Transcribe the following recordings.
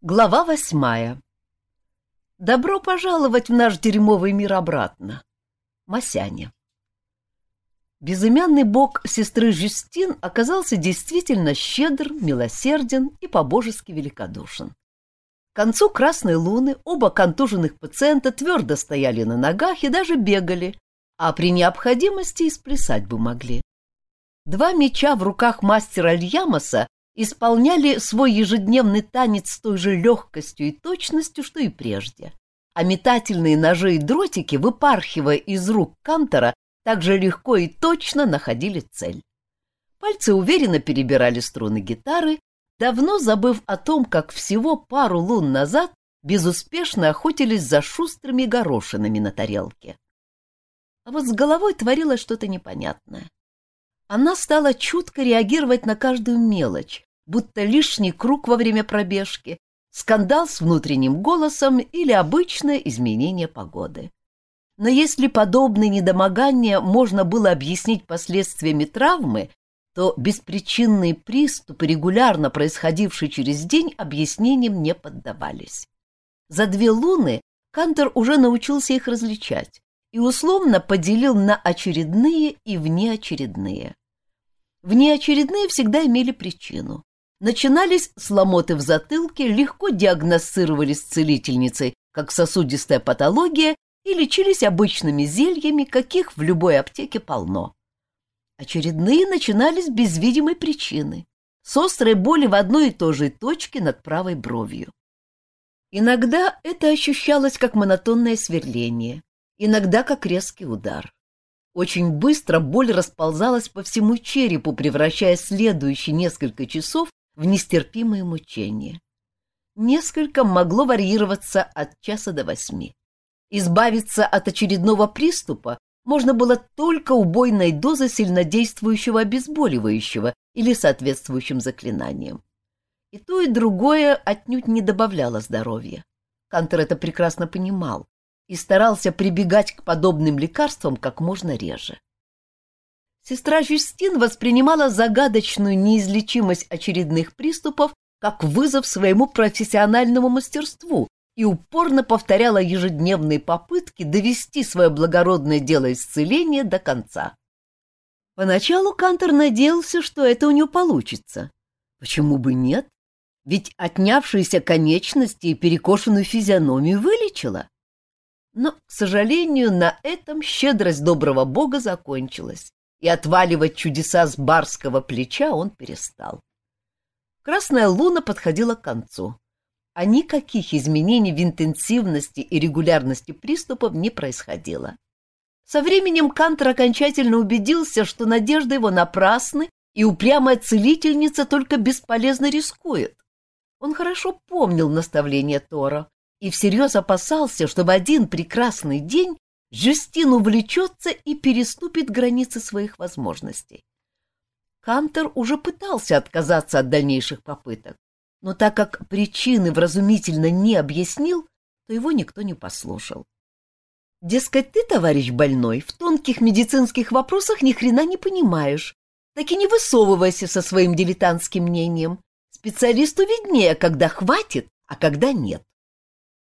Глава восьмая. Добро пожаловать в наш дерьмовый мир обратно. Масяня. Безымянный бог сестры Жюстин оказался действительно щедр, милосерден и по-божески великодушен. К концу Красной Луны оба контуженных пациента твердо стояли на ногах и даже бегали, а при необходимости и сплясать бы могли. Два меча в руках мастера Альямоса исполняли свой ежедневный танец с той же легкостью и точностью, что и прежде. А метательные ножи и дротики, выпархивая из рук Кантора, также легко и точно находили цель. Пальцы уверенно перебирали струны гитары, давно забыв о том, как всего пару лун назад безуспешно охотились за шустрыми горошинами на тарелке. А вот с головой творилось что-то непонятное. Она стала чутко реагировать на каждую мелочь, будто лишний круг во время пробежки, скандал с внутренним голосом или обычное изменение погоды. Но если подобные недомогания можно было объяснить последствиями травмы, то беспричинные приступы, регулярно происходившие через день, объяснениям не поддавались. За две луны Кантер уже научился их различать и условно поделил на очередные и внеочередные. Внеочередные всегда имели причину. Начинались с ломоты в затылке, легко диагностировались целительницей, как сосудистая патология, и лечились обычными зельями, каких в любой аптеке полно. Очередные начинались без видимой причины, с острой боли в одной и той же точке над правой бровью. Иногда это ощущалось как монотонное сверление, иногда как резкий удар. Очень быстро боль расползалась по всему черепу, превращая следующие несколько часов в нестерпимые мучения. Несколько могло варьироваться от часа до восьми. Избавиться от очередного приступа можно было только убойной дозой сильнодействующего обезболивающего или соответствующим заклинанием. И то, и другое отнюдь не добавляло здоровья. Кантер это прекрасно понимал и старался прибегать к подобным лекарствам как можно реже. Сестра Жюстин воспринимала загадочную неизлечимость очередных приступов как вызов своему профессиональному мастерству и упорно повторяла ежедневные попытки довести свое благородное дело исцеления до конца. Поначалу Кантер надеялся, что это у него получится. Почему бы нет? Ведь отнявшиеся конечности и перекошенную физиономию вылечила. Но, к сожалению, на этом щедрость доброго бога закончилась и отваливать чудеса с барского плеча он перестал. Красная луна подходила к концу, а никаких изменений в интенсивности и регулярности приступов не происходило. Со временем Кантер окончательно убедился, что надежды его напрасны, и упрямая целительница только бесполезно рискует. Он хорошо помнил наставление Тора и всерьез опасался, что в один прекрасный день Жюстин увлечется и переступит границы своих возможностей. Кантер уже пытался отказаться от дальнейших попыток, но так как причины вразумительно не объяснил, то его никто не послушал. Дескать, ты, товарищ больной, в тонких медицинских вопросах ни хрена не понимаешь, так и не высовывайся со своим дилетантским мнением. Специалисту виднее, когда хватит, а когда нет.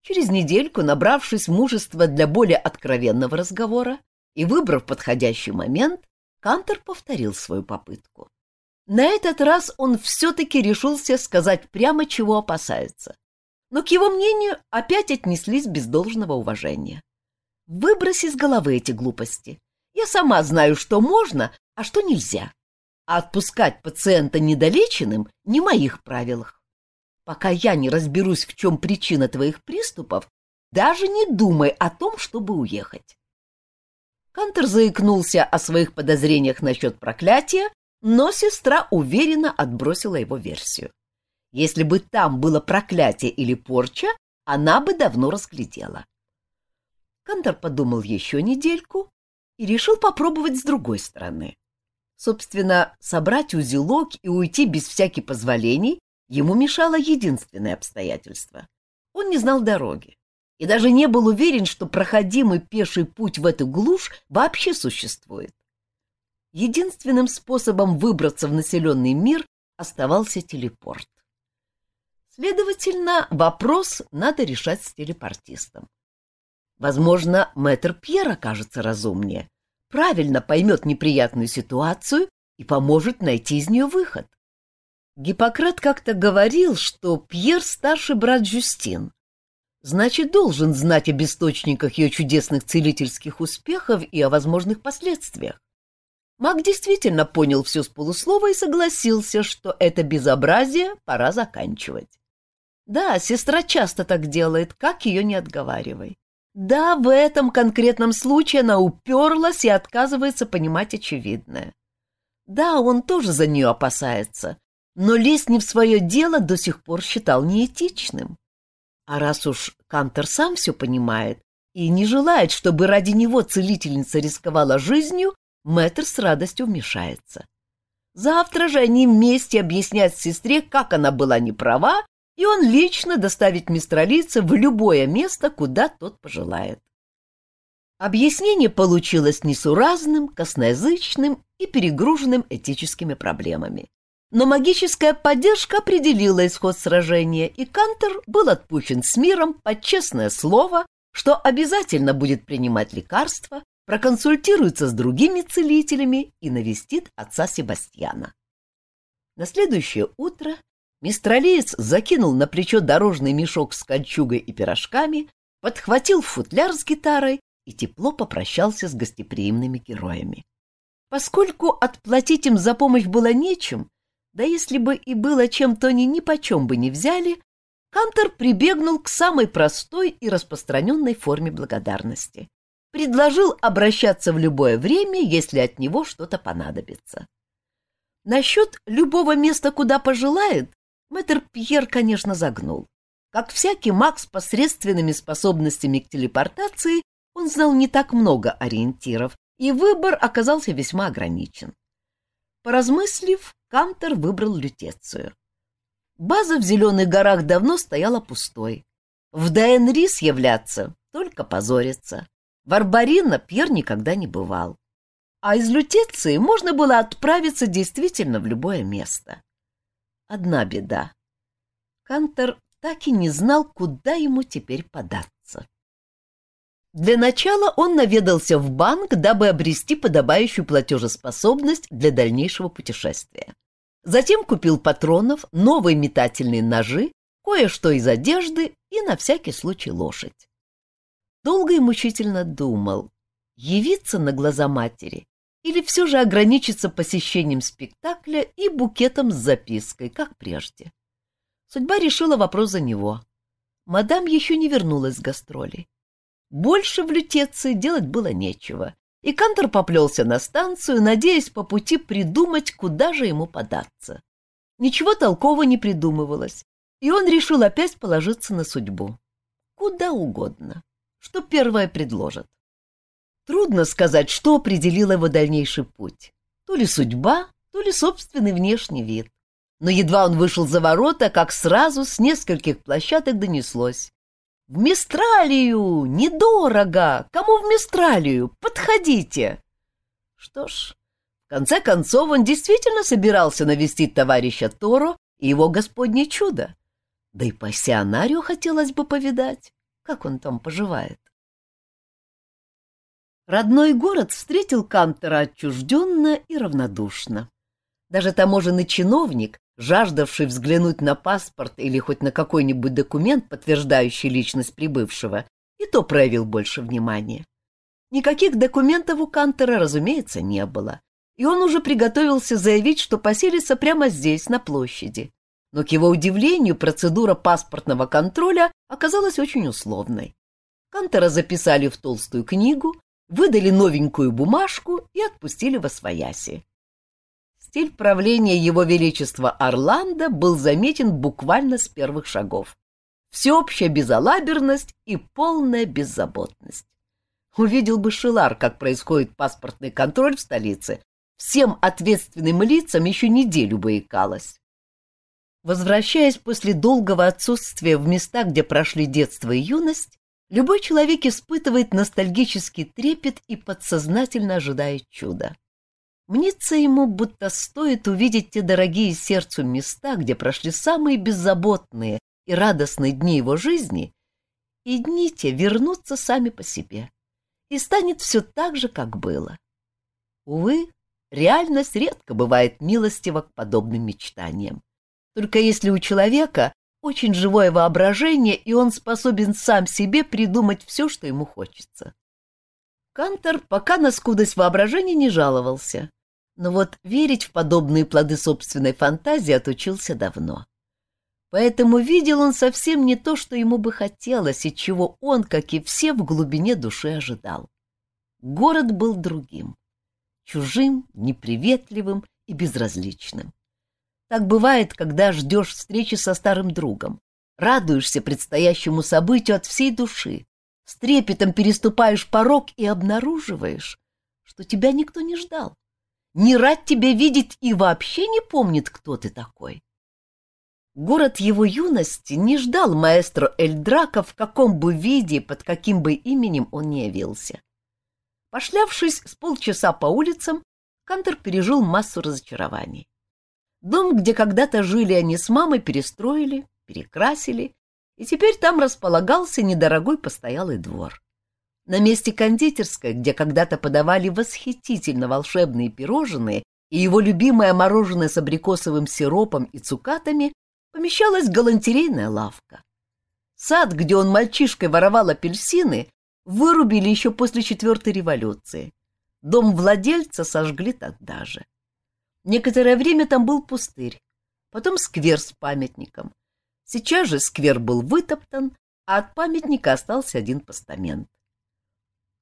Через недельку, набравшись мужества для более откровенного разговора и выбрав подходящий момент, Кантер повторил свою попытку. На этот раз он все-таки решился сказать прямо, чего опасается. Но к его мнению опять отнеслись без должного уважения. Выбрось из головы эти глупости. Я сама знаю, что можно, а что нельзя. А отпускать пациента недолеченным не в моих правилах. Пока я не разберусь, в чем причина твоих приступов, даже не думай о том, чтобы уехать. Кантер заикнулся о своих подозрениях насчет проклятия, но сестра уверенно отбросила его версию. Если бы там было проклятие или порча, она бы давно разглядела. Кантер подумал еще недельку и решил попробовать с другой стороны. Собственно, собрать узелок и уйти без всяких позволений Ему мешало единственное обстоятельство. Он не знал дороги и даже не был уверен, что проходимый пеший путь в эту глушь вообще существует. Единственным способом выбраться в населенный мир оставался телепорт. Следовательно, вопрос надо решать с телепортистом. Возможно, мэтр Пьер окажется разумнее, правильно поймет неприятную ситуацию и поможет найти из нее выход. Гиппократ как-то говорил, что Пьер — старший брат Жюстин. Значит, должен знать об источниках ее чудесных целительских успехов и о возможных последствиях. Маг действительно понял все с полуслова и согласился, что это безобразие пора заканчивать. Да, сестра часто так делает, как ее не отговаривай. Да, в этом конкретном случае она уперлась и отказывается понимать очевидное. Да, он тоже за нее опасается, но лезть не в свое дело до сих пор считал неэтичным. А раз уж Кантер сам все понимает и не желает, чтобы ради него целительница рисковала жизнью, мэтр с радостью вмешается. Завтра же они вместе объяснят сестре, как она была неправа и он лично доставит мистралийца в любое место, куда тот пожелает. Объяснение получилось несуразным, косноязычным и перегруженным этическими проблемами. Но магическая поддержка определила исход сражения, и Кантер был отпущен с миром под честное слово, что обязательно будет принимать лекарства, проконсультируется с другими целителями и навестит отца Себастьяна. На следующее утро Мистралиец закинул на плечо дорожный мешок с кольчугой и пирожками, подхватил футляр с гитарой и тепло попрощался с гостеприимными героями. Поскольку отплатить им за помощь было нечем, да если бы и было чем, то они ни почем бы не взяли, Кантор прибегнул к самой простой и распространенной форме благодарности. Предложил обращаться в любое время, если от него что-то понадобится. Насчет любого места, куда пожелает, Мэтр Пьер, конечно, загнул. Как всякий маг с посредственными способностями к телепортации, он знал не так много ориентиров, и выбор оказался весьма ограничен. Поразмыслив, Кантер выбрал лютецию. База в Зеленых горах давно стояла пустой. В Дайенрис являться — только позориться. В Арбарина Пьер никогда не бывал. А из лютеции можно было отправиться действительно в любое место. Одна беда. Кантер так и не знал, куда ему теперь податься. Для начала он наведался в банк, дабы обрести подобающую платежеспособность для дальнейшего путешествия. Затем купил патронов, новые метательные ножи, кое-что из одежды и на всякий случай лошадь. Долго и мучительно думал, явиться на глаза матери или все же ограничиться посещением спектакля и букетом с запиской, как прежде. Судьба решила вопрос за него. Мадам еще не вернулась с гастролей. Больше в лютеции делать было нечего, и Кантор поплелся на станцию, надеясь по пути придумать, куда же ему податься. Ничего толкового не придумывалось, и он решил опять положиться на судьбу. Куда угодно, что первое предложат. Трудно сказать, что определило его дальнейший путь. То ли судьба, то ли собственный внешний вид. Но едва он вышел за ворота, как сразу с нескольких площадок донеслось. «В Мистралию! Недорого! Кому в Мистралию? Подходите!» Что ж, в конце концов он действительно собирался навестить товарища Торо и его господнее чудо. Да и пассионарию хотелось бы повидать, как он там поживает. Родной город встретил Кантера отчужденно и равнодушно. Даже таможенный чиновник, жаждавший взглянуть на паспорт или хоть на какой-нибудь документ, подтверждающий личность прибывшего, и то проявил больше внимания. Никаких документов у Кантера, разумеется, не было, и он уже приготовился заявить, что поселится прямо здесь, на площади. Но, к его удивлению, процедура паспортного контроля оказалась очень условной. Кантера записали в толстую книгу, выдали новенькую бумажку и отпустили во свояси. Стиль правления его величества Орландо был заметен буквально с первых шагов. Всеобщая безалаберность и полная беззаботность. Увидел бы Шилар, как происходит паспортный контроль в столице, всем ответственным лицам еще неделю бы икалось. Возвращаясь после долгого отсутствия в места, где прошли детство и юность, Любой человек испытывает ностальгический трепет и подсознательно ожидает чуда. Мнится ему, будто стоит увидеть те дорогие сердцу места, где прошли самые беззаботные, и радостные дни его жизни, и дни те вернутся сами по себе, и станет все так же, как было. Увы, реальность редко бывает милостива к подобным мечтаниям. Только если у человека очень живое воображение, и он способен сам себе придумать все, что ему хочется. Кантор пока на скудость воображения не жаловался, но вот верить в подобные плоды собственной фантазии отучился давно. Поэтому видел он совсем не то, что ему бы хотелось, и чего он, как и все, в глубине души ожидал. Город был другим, чужим, неприветливым и безразличным. Так бывает, когда ждешь встречи со старым другом, радуешься предстоящему событию от всей души, с трепетом переступаешь порог и обнаруживаешь, что тебя никто не ждал, не рад тебя видеть и вообще не помнит, кто ты такой. Город его юности не ждал маэстро Эльдрака в каком бы виде, под каким бы именем он не явился. Пошлявшись с полчаса по улицам, Кантер пережил массу разочарований. Дом, где когда-то жили они с мамой, перестроили, перекрасили, и теперь там располагался недорогой постоялый двор. На месте кондитерской, где когда-то подавали восхитительно волшебные пирожные и его любимое мороженое с абрикосовым сиропом и цукатами, помещалась галантерейная лавка. Сад, где он мальчишкой воровал апельсины, вырубили еще после четвертой революции. Дом владельца сожгли тогда же. Некоторое время там был пустырь, потом сквер с памятником. Сейчас же сквер был вытоптан, а от памятника остался один постамент.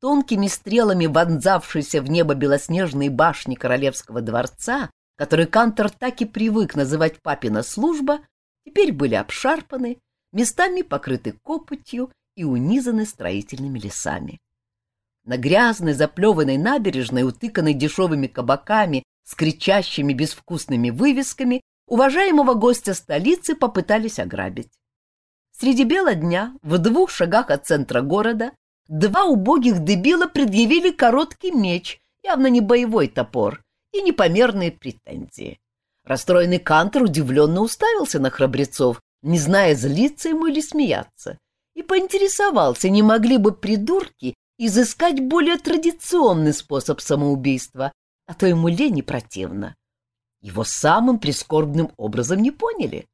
Тонкими стрелами вонзавшиеся в небо белоснежные башни королевского дворца, который Кантор так и привык называть папина служба, теперь были обшарпаны, местами покрыты копотью и унизаны строительными лесами. На грязной заплеванной набережной, утыканной дешевыми кабаками с кричащими безвкусными вывесками, уважаемого гостя столицы попытались ограбить. Среди бела дня, в двух шагах от центра города, два убогих дебила предъявили короткий меч, явно не боевой топор, и непомерные претензии. Расстроенный Кантер удивленно уставился на храбрецов, не зная, злиться ему или смеяться, и поинтересовался, не могли бы придурки изыскать более традиционный способ самоубийства, а то ему лень и противно. Его самым прискорбным образом не поняли.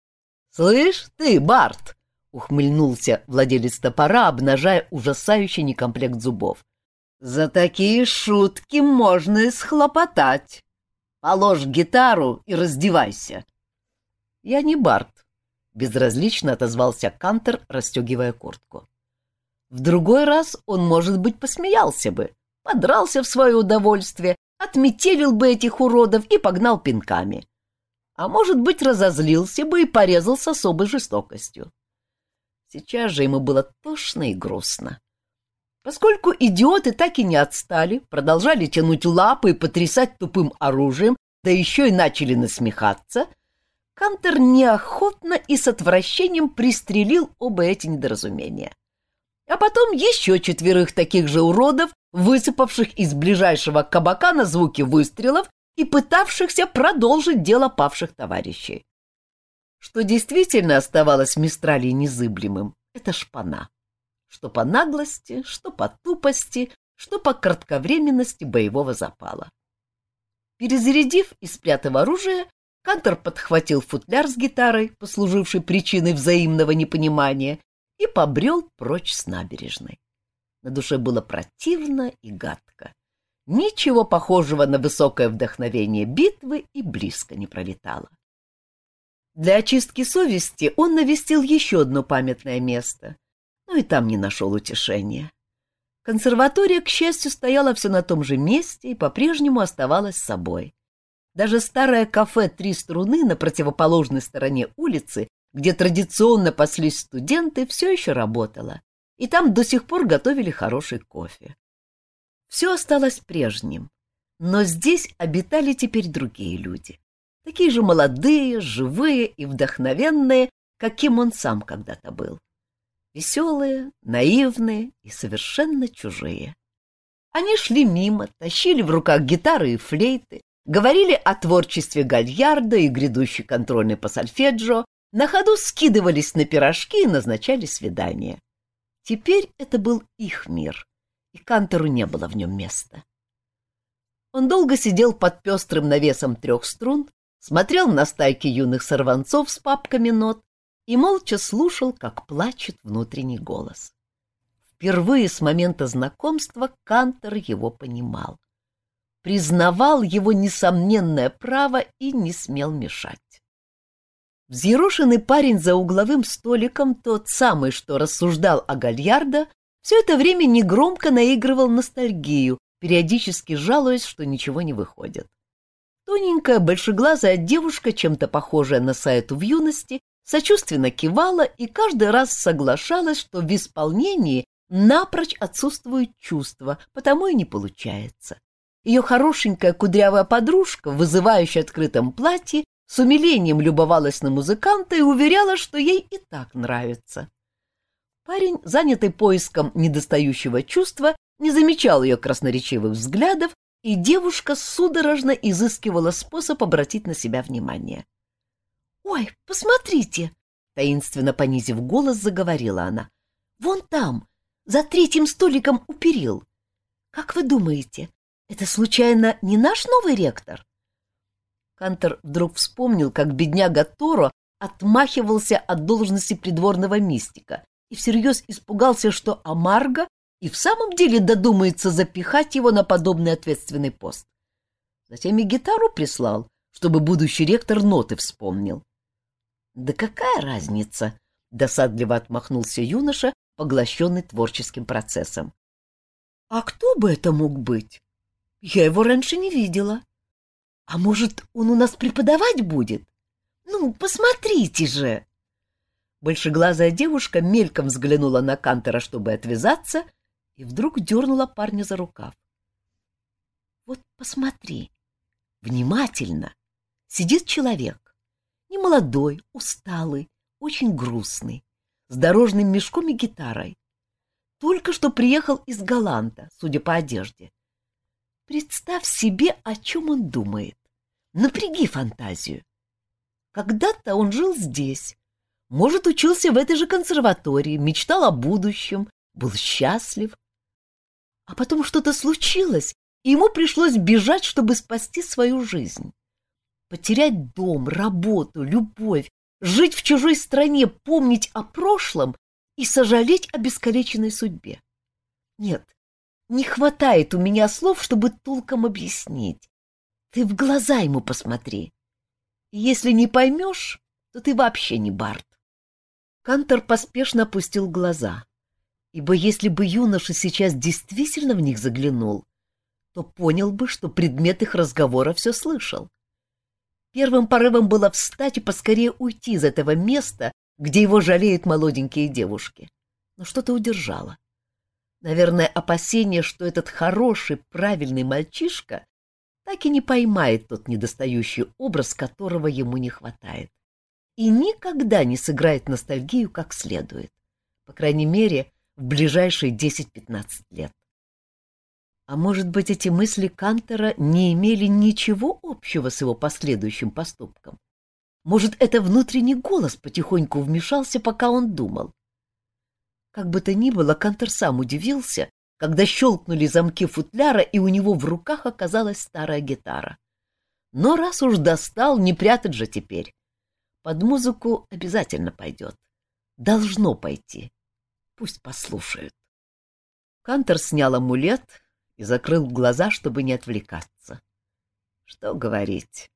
— Слышь, ты, Барт! — ухмыльнулся владелец топора, обнажая ужасающий некомплект зубов. — За такие шутки можно и схлопотать. Положь гитару и раздевайся. — Я не Барт, — безразлично отозвался Кантер, расстегивая куртку. В другой раз он, может быть, посмеялся бы, подрался в свое удовольствие, отметелил бы этих уродов и погнал пинками. А может быть, разозлился бы и порезал с особой жестокостью. Сейчас же ему было тошно и грустно. Поскольку идиоты так и не отстали, продолжали тянуть лапы и потрясать тупым оружием, да еще и начали насмехаться, Кантер неохотно и с отвращением пристрелил оба эти недоразумения. А потом еще четверых таких же уродов высыпавших из ближайшего кабака на звуки выстрелов и пытавшихся продолжить дело павших товарищей. Что действительно оставалось в Мистрале незыблемым — это шпана. Что по наглости, что по тупости, что по кратковременности боевого запала. Перезарядив и спрятав оружие, Кантор подхватил футляр с гитарой, послуживший причиной взаимного непонимания, и побрел прочь с набережной. На душе было противно и гадко. Ничего похожего на высокое вдохновение битвы и близко не пролетало. Для очистки совести он навестил еще одно памятное место, но и там не нашел утешения. Консерватория, к счастью, стояла все на том же месте и по-прежнему оставалась собой. Даже старое кафе «Три струны» на противоположной стороне улицы, где традиционно паслись студенты, все еще работало и там до сих пор готовили хороший кофе. Все осталось прежним, но здесь обитали теперь другие люди, такие же молодые, живые и вдохновенные, каким он сам когда-то был. Веселые, наивные и совершенно чужие. Они шли мимо, тащили в руках гитары и флейты, говорили о творчестве Гальярда и грядущей контрольной по сольфеджио, на ходу скидывались на пирожки и назначали свидание. Теперь это был их мир, и Кантору не было в нем места. Он долго сидел под пестрым навесом трех струн, смотрел на стайки юных сорванцов с папками нот и молча слушал, как плачет внутренний голос. Впервые с момента знакомства Кантор его понимал. Признавал его несомненное право и не смел мешать. Взъерошенный парень за угловым столиком, тот самый, что рассуждал о Гальярдо, все это время негромко наигрывал ностальгию, периодически жалуясь, что ничего не выходит. Тоненькая, большеглазая девушка, чем-то похожая на Саэту в юности, сочувственно кивала и каждый раз соглашалась, что в исполнении напрочь отсутствуют чувства, потому и не получается. Ее хорошенькая кудрявая подружка, вызывающая открытом платье, с умилением любовалась на музыканта и уверяла, что ей и так нравится. Парень, занятый поиском недостающего чувства, не замечал ее красноречивых взглядов, и девушка судорожно изыскивала способ обратить на себя внимание. «Ой, посмотрите!» — таинственно понизив голос, заговорила она. «Вон там, за третьим столиком у перил. Как вы думаете, это случайно не наш новый ректор?» Кантер вдруг вспомнил, как бедняга Торо отмахивался от должности придворного мистика и всерьез испугался, что Амарго и в самом деле додумается запихать его на подобный ответственный пост. Затем и гитару прислал, чтобы будущий ректор ноты вспомнил. «Да какая разница?» — досадливо отмахнулся юноша, поглощенный творческим процессом. «А кто бы это мог быть? Я его раньше не видела. А может, он у нас преподавать будет? Ну, посмотрите же!» Большеглазая девушка мельком взглянула на Кантера, чтобы отвязаться, и вдруг дернула парня за рукав. «Вот посмотри, внимательно, сидит человек, немолодой, усталый, очень грустный, с дорожным мешком и гитарой. Только что приехал из Галанта, судя по одежде. Представь себе, о чем он думает. Напряги фантазию. Когда-то он жил здесь, может, учился в этой же консерватории, мечтал о будущем, был счастлив. А потом что-то случилось, и ему пришлось бежать, чтобы спасти свою жизнь. Потерять дом, работу, любовь, жить в чужой стране, помнить о прошлом и сожалеть о бескалеченной судьбе. Нет, не хватает у меня слов, чтобы толком объяснить. Ты в глаза ему посмотри. Если не поймешь, то ты вообще не Барт. Кантор поспешно опустил глаза, ибо если бы юноша сейчас действительно в них заглянул, то понял бы, что предмет их разговора все слышал. Первым порывом было встать и поскорее уйти из этого места, где его жалеют молоденькие девушки. Но что-то удержало. Наверное, опасение, что этот хороший, правильный мальчишка так и не поймает тот недостающий образ, которого ему не хватает и никогда не сыграет ностальгию как следует. По крайней мере, в ближайшие 10-15 лет. А может быть, эти мысли Кантера не имели ничего общего с его последующим поступком? Может, это внутренний голос потихоньку вмешался, пока он думал? Как бы то ни было, Кантер сам удивился, когда щелкнули замки футляра, и у него в руках оказалась старая гитара. Но раз уж достал, не прятать же теперь. Под музыку обязательно пойдет. Должно пойти. Пусть послушают. Кантор снял амулет и закрыл глаза, чтобы не отвлекаться. Что говорить.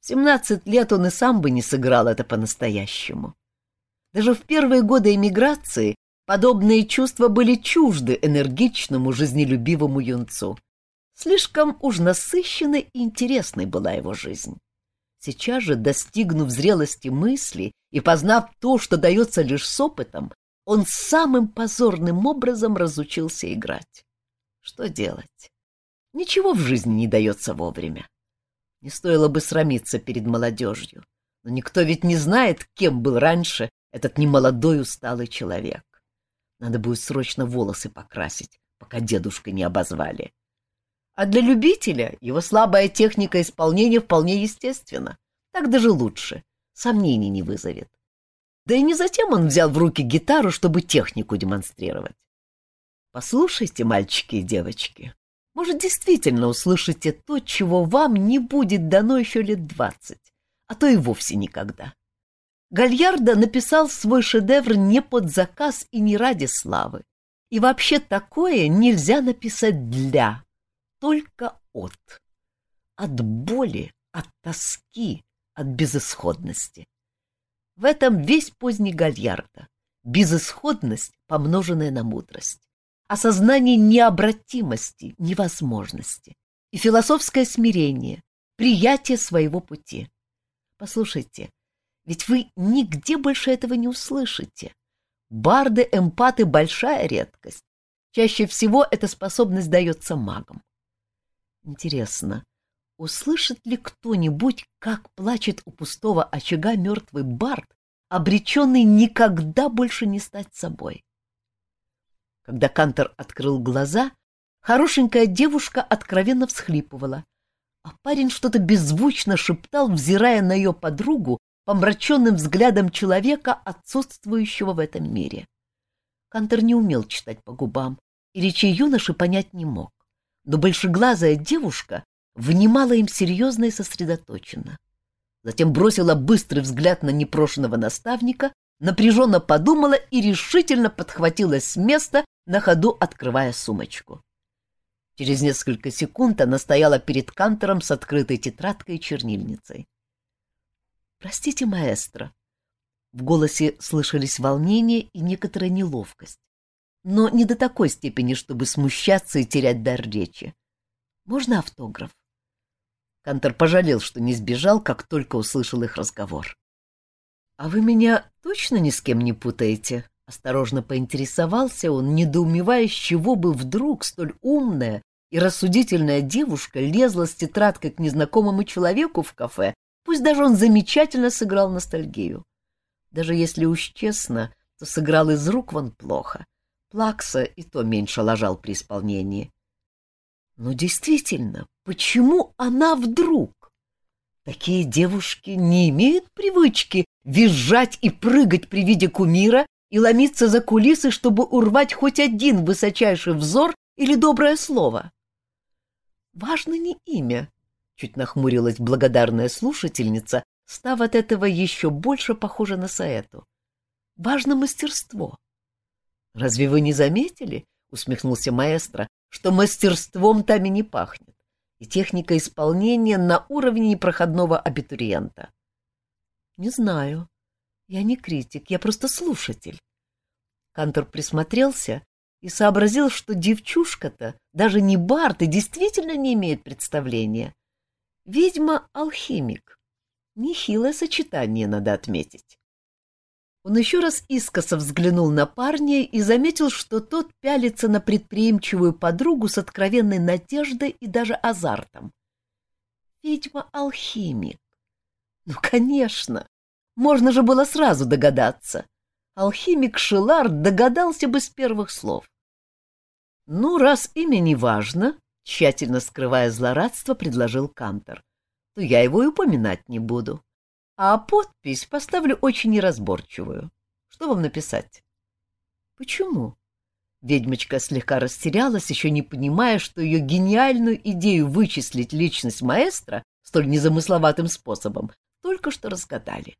В семнадцать лет он и сам бы не сыграл это по-настоящему. Даже в первые годы эмиграции подобные чувства были чужды энергичному, жизнелюбивому юнцу. Слишком уж насыщенной и интересной была его жизнь. Сейчас же, достигнув зрелости мысли и познав то, что дается лишь с опытом, он самым позорным образом разучился играть. Что делать? Ничего в жизни не дается вовремя. Не стоило бы срамиться перед молодежью, но никто ведь не знает, кем был раньше этот немолодой усталый человек. Надо будет срочно волосы покрасить, пока дедушка не обозвали. А для любителя его слабая техника исполнения вполне естественна. Так даже лучше, сомнений не вызовет. Да и не затем он взял в руки гитару, чтобы технику демонстрировать. Послушайте, мальчики и девочки, может, действительно услышите то, чего вам не будет дано еще лет двадцать, а то и вовсе никогда. Гальярдо написал свой шедевр не под заказ и не ради славы. И вообще такое нельзя написать для, только от. От боли, от тоски, от безысходности. В этом весь поздний Гальярдо. Безысходность, помноженная на мудрость. Осознание необратимости, невозможности. И философское смирение, приятие своего пути. Послушайте, ведь вы нигде больше этого не услышите. Барды-эмпаты — большая редкость. Чаще всего эта способность дается магам. Интересно, услышит ли кто-нибудь, как плачет у пустого очага мертвый бард, обреченный никогда больше не стать собой? Когда Кантор открыл глаза, хорошенькая девушка откровенно всхлипывала, а парень что-то беззвучно шептал, взирая на ее подругу, помраченным взглядом человека, отсутствующего в этом мире. Кантер не умел читать по губам, и речи юноши понять не мог, но большеглазая девушка внимала им серьезно и сосредоточенно. Затем бросила быстрый взгляд на непрошенного наставника, напряженно подумала и решительно подхватилась с места, на ходу открывая сумочку. Через несколько секунд она стояла перед Кантором с открытой тетрадкой и чернильницей. «Простите, маэстро». В голосе слышались волнение и некоторая неловкость, но не до такой степени, чтобы смущаться и терять дар речи. «Можно автограф?» Кантор пожалел, что не сбежал, как только услышал их разговор. «А вы меня точно ни с кем не путаете?» Осторожно поинтересовался он, недоумевая, с чего бы вдруг столь умная и рассудительная девушка лезла с тетрадкой к незнакомому человеку в кафе Пусть даже он замечательно сыграл ностальгию. Даже если уж честно, то сыграл из рук вон плохо. Плакса и то меньше ложал при исполнении. Но действительно, почему она вдруг? Такие девушки не имеют привычки визжать и прыгать при виде кумира и ломиться за кулисы, чтобы урвать хоть один высочайший взор или доброе слово. Важно не имя, Чуть нахмурилась благодарная слушательница, став от этого еще больше похожа на Саэту. Важно мастерство. Разве вы не заметили, усмехнулся маэстро, что мастерством там и не пахнет, и техника исполнения на уровне непроходного абитуриента? Не знаю. Я не критик, я просто слушатель. Кантор присмотрелся и сообразил, что девчушка-то, даже не Барт, и действительно не имеет представления. Ведьма-алхимик. Нехилое сочетание, надо отметить. Он еще раз искоса взглянул на парня и заметил, что тот пялится на предприимчивую подругу с откровенной надеждой и даже азартом. Ведьма-алхимик. Ну, конечно, можно же было сразу догадаться. Алхимик Шилар догадался бы с первых слов. Ну, раз имя не важно, Тщательно скрывая злорадство, предложил Кантор. То я его и упоминать не буду. А подпись поставлю очень неразборчивую. Что вам написать? Почему? Ведьмочка слегка растерялась, еще не понимая, что ее гениальную идею вычислить личность маэстро столь незамысловатым способом только что разгадали.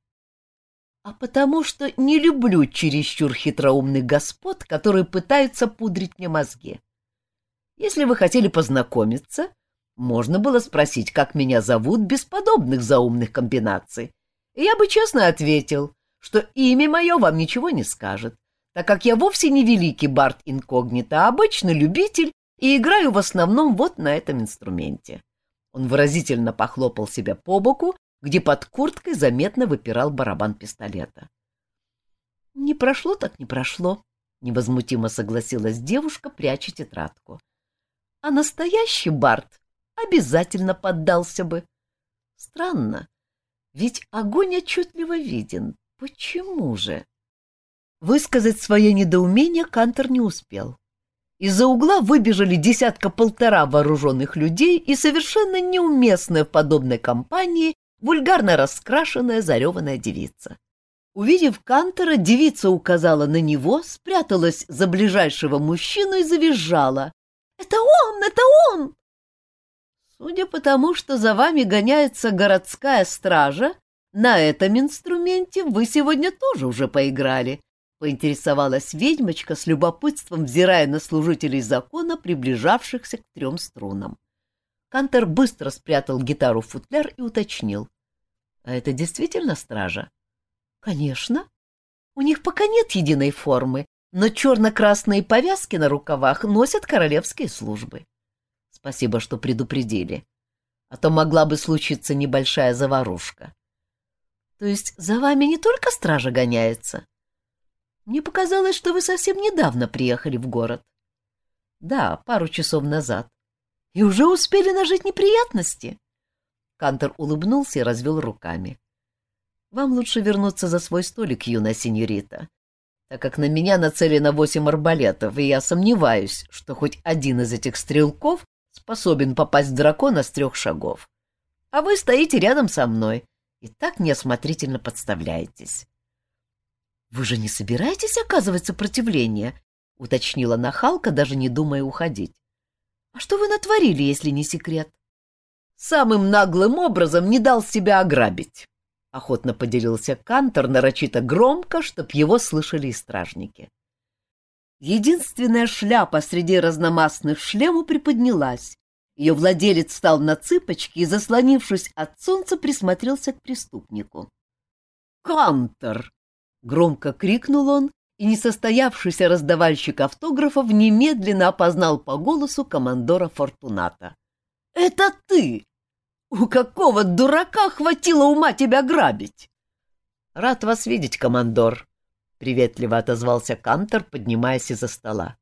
А потому что не люблю чересчур хитроумных господ, которые пытаются пудрить мне мозги. Если вы хотели познакомиться, можно было спросить, как меня зовут, без подобных заумных комбинаций. Я бы честно ответил, что имя мое вам ничего не скажет, так как я вовсе не великий бард инкогнито, а обычный любитель и играю в основном вот на этом инструменте. Он выразительно похлопал себя по боку, где под курткой заметно выпирал барабан пистолета. «Не прошло так не прошло», — невозмутимо согласилась девушка, пряча тетрадку а настоящий Барт обязательно поддался бы. Странно, ведь огонь отчетливо виден. Почему же? Высказать свое недоумение Кантор не успел. Из-за угла выбежали десятка-полтора вооруженных людей и совершенно неуместная в подобной компании вульгарно раскрашенная зареванная девица. Увидев Кантера, девица указала на него, спряталась за ближайшего мужчину и завизжала. «Это он! Это он!» Судя по тому, что за вами гоняется городская стража, на этом инструменте вы сегодня тоже уже поиграли, — поинтересовалась ведьмочка с любопытством, взирая на служителей закона, приближавшихся к трем струнам. Кантер быстро спрятал гитару в футляр и уточнил. — А это действительно стража? — Конечно. У них пока нет единой формы, но черно-красные повязки на рукавах носят королевские службы. Спасибо, что предупредили. А то могла бы случиться небольшая заварушка. То есть за вами не только стража гоняется? Мне показалось, что вы совсем недавно приехали в город. Да, пару часов назад. И уже успели нажить неприятности. Кантор улыбнулся и развел руками. Вам лучше вернуться за свой столик, юная сеньорита, так как на меня нацелено восемь арбалетов, и я сомневаюсь, что хоть один из этих стрелков способен попасть в дракона с трех шагов. А вы стоите рядом со мной и так неосмотрительно подставляетесь. — Вы же не собираетесь оказывать сопротивление? — уточнила нахалка, даже не думая уходить. — А что вы натворили, если не секрет? — Самым наглым образом не дал себя ограбить, — охотно поделился Кантор нарочито громко, чтоб его слышали и стражники. Единственная шляпа среди разномастных шлему приподнялась. Ее владелец встал на цыпочки и, заслонившись от солнца, присмотрелся к преступнику. «Кантор!» — громко крикнул он, и несостоявшийся раздавальщик автографов немедленно опознал по голосу командора Фортуната. «Это ты! У какого дурака хватило ума тебя грабить?» «Рад вас видеть, командор», — приветливо отозвался Кантор, поднимаясь из-за стола.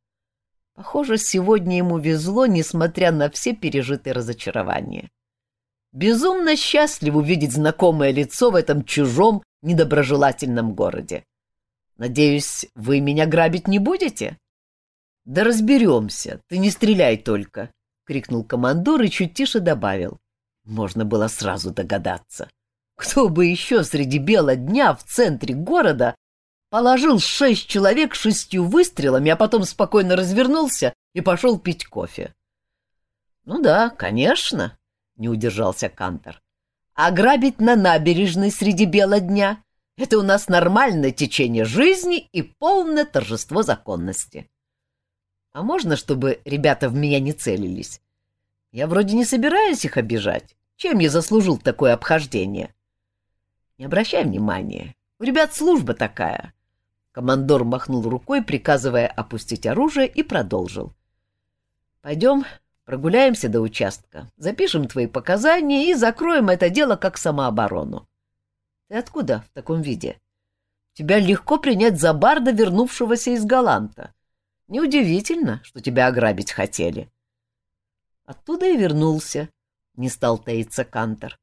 Похоже, сегодня ему везло, несмотря на все пережитые разочарования. Безумно счастлив увидеть знакомое лицо в этом чужом, недоброжелательном городе. Надеюсь, вы меня грабить не будете? — Да разберемся, ты не стреляй только, — крикнул командор и чуть тише добавил. Можно было сразу догадаться. Кто бы еще среди бела дня в центре города положил шесть человек шестью выстрелами, а потом спокойно развернулся и пошел пить кофе. — Ну да, конечно, — не удержался Кантор. — Ограбить на набережной среди бела дня — это у нас нормальное течение жизни и полное торжество законности. А можно, чтобы ребята в меня не целились? Я вроде не собираюсь их обижать. Чем я заслужил такое обхождение? Не обращай внимания. У ребят служба такая. Командор махнул рукой, приказывая опустить оружие, и продолжил. «Пойдем, прогуляемся до участка, запишем твои показания и закроем это дело как самооборону. Ты откуда в таком виде? Тебя легко принять за барда, вернувшегося из Галанта. Неудивительно, что тебя ограбить хотели». Оттуда и вернулся, — не стал таиться Кантор.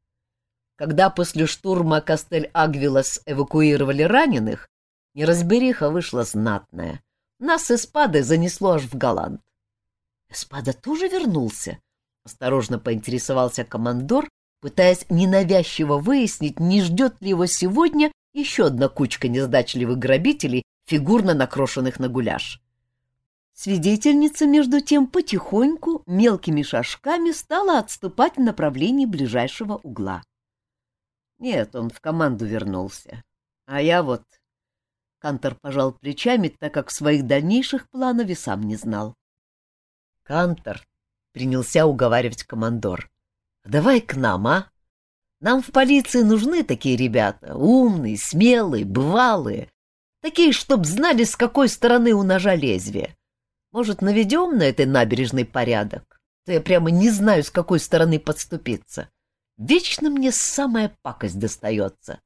Когда после штурма Кастель-Агвилас эвакуировали раненых, Неразбериха вышла знатная. Нас Эспады занесло аж в Голланд. Эспада тоже вернулся? Осторожно поинтересовался командор, пытаясь ненавязчиво выяснить, не ждет ли его сегодня еще одна кучка незадачливых грабителей, фигурно накрошенных на гуляш. Свидетельница, между тем, потихоньку, мелкими шажками стала отступать в направлении ближайшего угла. Нет, он в команду вернулся. А я вот Кантор пожал плечами, так как своих дальнейших планов и сам не знал. «Кантор», — принялся уговаривать командор, — «давай к нам, а? Нам в полиции нужны такие ребята, умные, смелые, бывалые, такие, чтоб знали, с какой стороны у ножа лезвие. Может, наведем на этой набережной порядок? То я прямо не знаю, с какой стороны подступиться. Вечно мне самая пакость достается».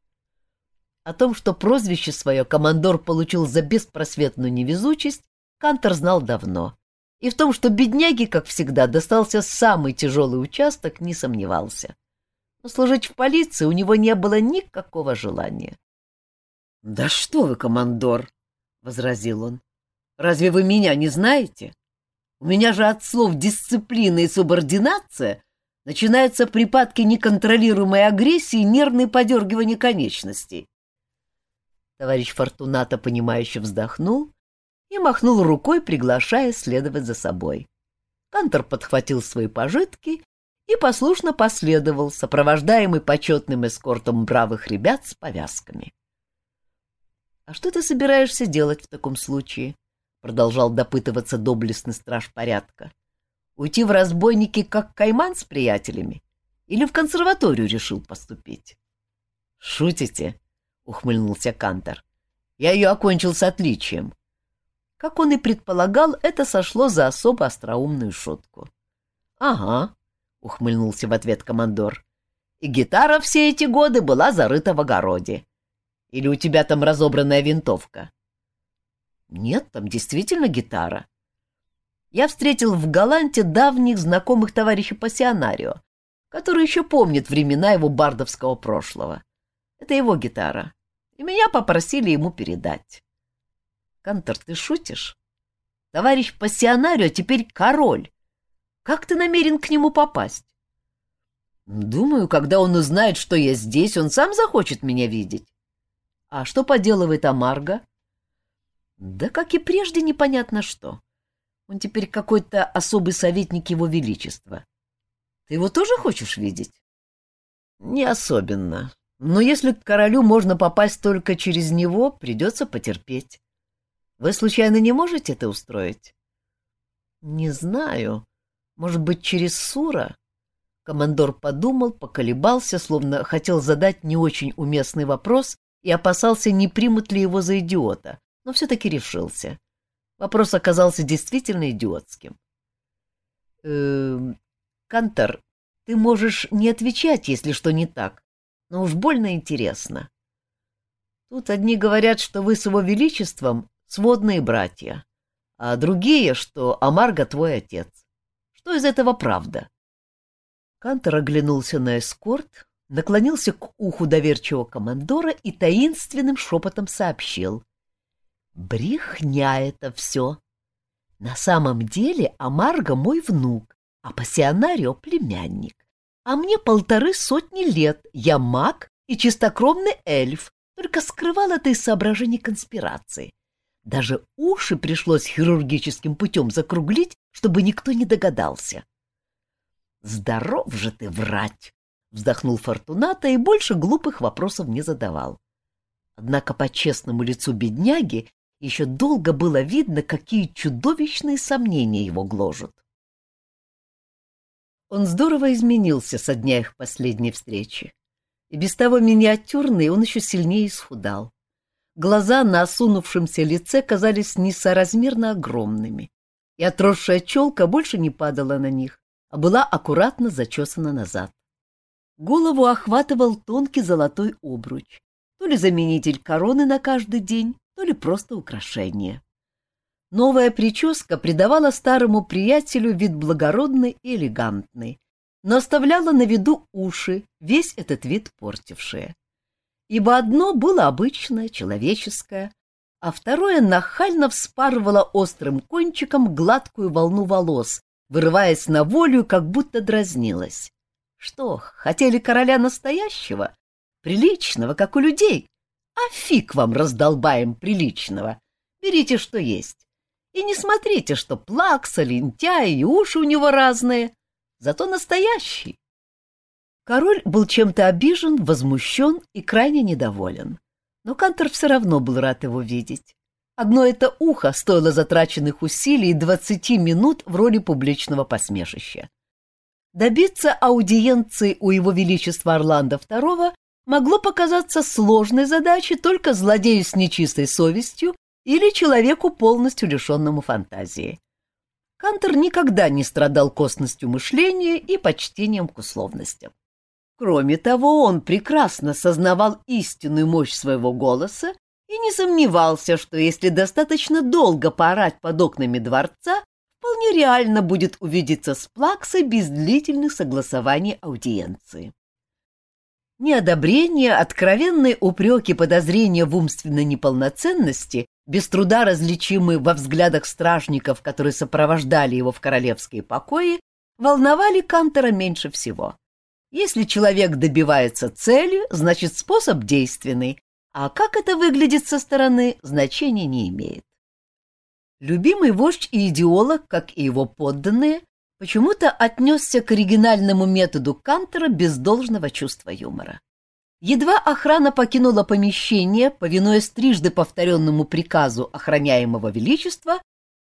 О том, что прозвище свое командор получил за беспросветную невезучесть, Кантор знал давно. И в том, что бедняге, как всегда, достался самый тяжелый участок, не сомневался. Но служить в полиции у него не было никакого желания. — Да что вы, командор! — возразил он. — Разве вы меня не знаете? У меня же от слов «дисциплина» и «субординация» начинаются припадки неконтролируемой агрессии и нервные подергивания конечностей. Товарищ Фортуната, понимающе вздохнул и махнул рукой, приглашая следовать за собой. Кантор подхватил свои пожитки и послушно последовал, сопровождаемый почетным эскортом бравых ребят с повязками. — А что ты собираешься делать в таком случае? — продолжал допытываться доблестный страж порядка. — Уйти в разбойники, как Кайман с приятелями? Или в консерваторию решил поступить? — Шутите? — ухмыльнулся Кантор. — Я ее окончил с отличием. Как он и предполагал, это сошло за особо остроумную шутку. — Ага, — ухмыльнулся в ответ командор. — И гитара все эти годы была зарыта в огороде. Или у тебя там разобранная винтовка? — Нет, там действительно гитара. Я встретил в Галанте давних знакомых товарищей по Сионарио, которые еще помнят времена его бардовского прошлого. Это его гитара, и меня попросили ему передать. Кантор, ты шутишь? Товарищ пассионарио теперь король. Как ты намерен к нему попасть? Думаю, когда он узнает, что я здесь, он сам захочет меня видеть. А что поделывает Амарго? Да как и прежде непонятно что. Он теперь какой-то особый советник его величества. Ты его тоже хочешь видеть? Не особенно. Но если к королю можно попасть только через него, придется потерпеть. Вы случайно не можете это устроить? Не знаю. Может быть, через Сура? Командор подумал, поколебался, словно хотел задать не очень уместный вопрос и опасался, не примут ли его за идиота, но все-таки решился. Вопрос оказался действительно идиотским. «Э, Кантор, ты можешь не отвечать, если что не так, но уж больно интересно. Тут одни говорят, что вы с его величеством сводные братья, а другие, что Амарго твой отец. Что из этого правда? Кантор оглянулся на эскорт, наклонился к уху доверчивого командора и таинственным шепотом сообщил. «Брехня это все. На самом деле Амарго мой внук, а пассионарио — племянник. А мне полторы сотни лет, я маг и чистокровный эльф, только скрывал это из соображений конспирации. Даже уши пришлось хирургическим путем закруглить, чтобы никто не догадался. «Здоров же ты врать!» — вздохнул Фортуната и больше глупых вопросов не задавал. Однако по честному лицу бедняги еще долго было видно, какие чудовищные сомнения его гложут. Он здорово изменился со дня их последней встречи. И без того миниатюрный он еще сильнее исхудал. Глаза на осунувшемся лице казались несоразмерно огромными, и отросшая челка больше не падала на них, а была аккуратно зачесана назад. Голову охватывал тонкий золотой обруч, то ли заменитель короны на каждый день, то ли просто украшение. Новая прическа придавала старому приятелю вид благородный и элегантный, но оставляла на виду уши, весь этот вид портившие ибо одно было обычное, человеческое, а второе нахально вспарывало острым кончиком гладкую волну волос, вырываясь на волю, как будто дразнилась. Что, хотели короля настоящего? Приличного, как у людей? А фиг вам раздолбаем приличного. Берите, что есть. И не смотрите, что плакса, лентяй и уши у него разные. Зато настоящий. Король был чем-то обижен, возмущен и крайне недоволен. Но Кантор все равно был рад его видеть. Одно это ухо стоило затраченных усилий и двадцати минут в роли публичного посмешища. Добиться аудиенции у его величества Орландо II могло показаться сложной задачей только злодею с нечистой совестью или человеку, полностью лишенному фантазии. Кантор никогда не страдал косностью мышления и почтением к условностям. Кроме того, он прекрасно сознавал истинную мощь своего голоса и не сомневался, что если достаточно долго поорать под окнами дворца, вполне реально будет увидеться с Плаксой без длительных согласований аудиенции. Неодобрение, откровенные упреки, подозрения в умственной неполноценности, без труда различимые во взглядах стражников, которые сопровождали его в королевские покои, волновали Кантера меньше всего. Если человек добивается цели, значит способ действенный, А как это выглядит со стороны, значения не имеет. Любимый вождь и идеолог, как и его подданные, почему-то отнесся к оригинальному методу Кантера без должного чувства юмора. Едва охрана покинула помещение, повинуясь трижды повторенному приказу охраняемого величества,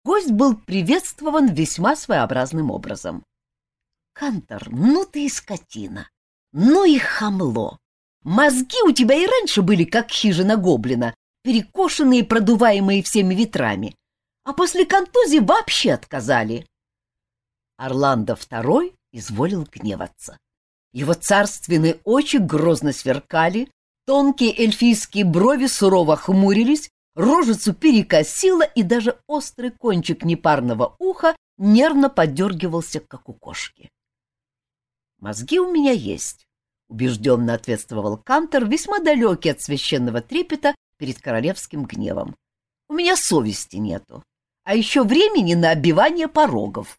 гость был приветствован весьма своеобразным образом. — Кантор, ну ты и скотина! Ну и хамло! Мозги у тебя и раньше были, как хижина гоблина, перекошенные и продуваемые всеми ветрами, а после контузии вообще отказали. Орландо II изволил гневаться. Его царственные очи грозно сверкали, тонкие эльфийские брови сурово хмурились, рожицу перекосило, и даже острый кончик непарного уха нервно подергивался, как у кошки. «Мозги у меня есть», — убежденно ответствовал Кантер, весьма далекий от священного трепета перед королевским гневом. «У меня совести нету, а еще времени на обивание порогов».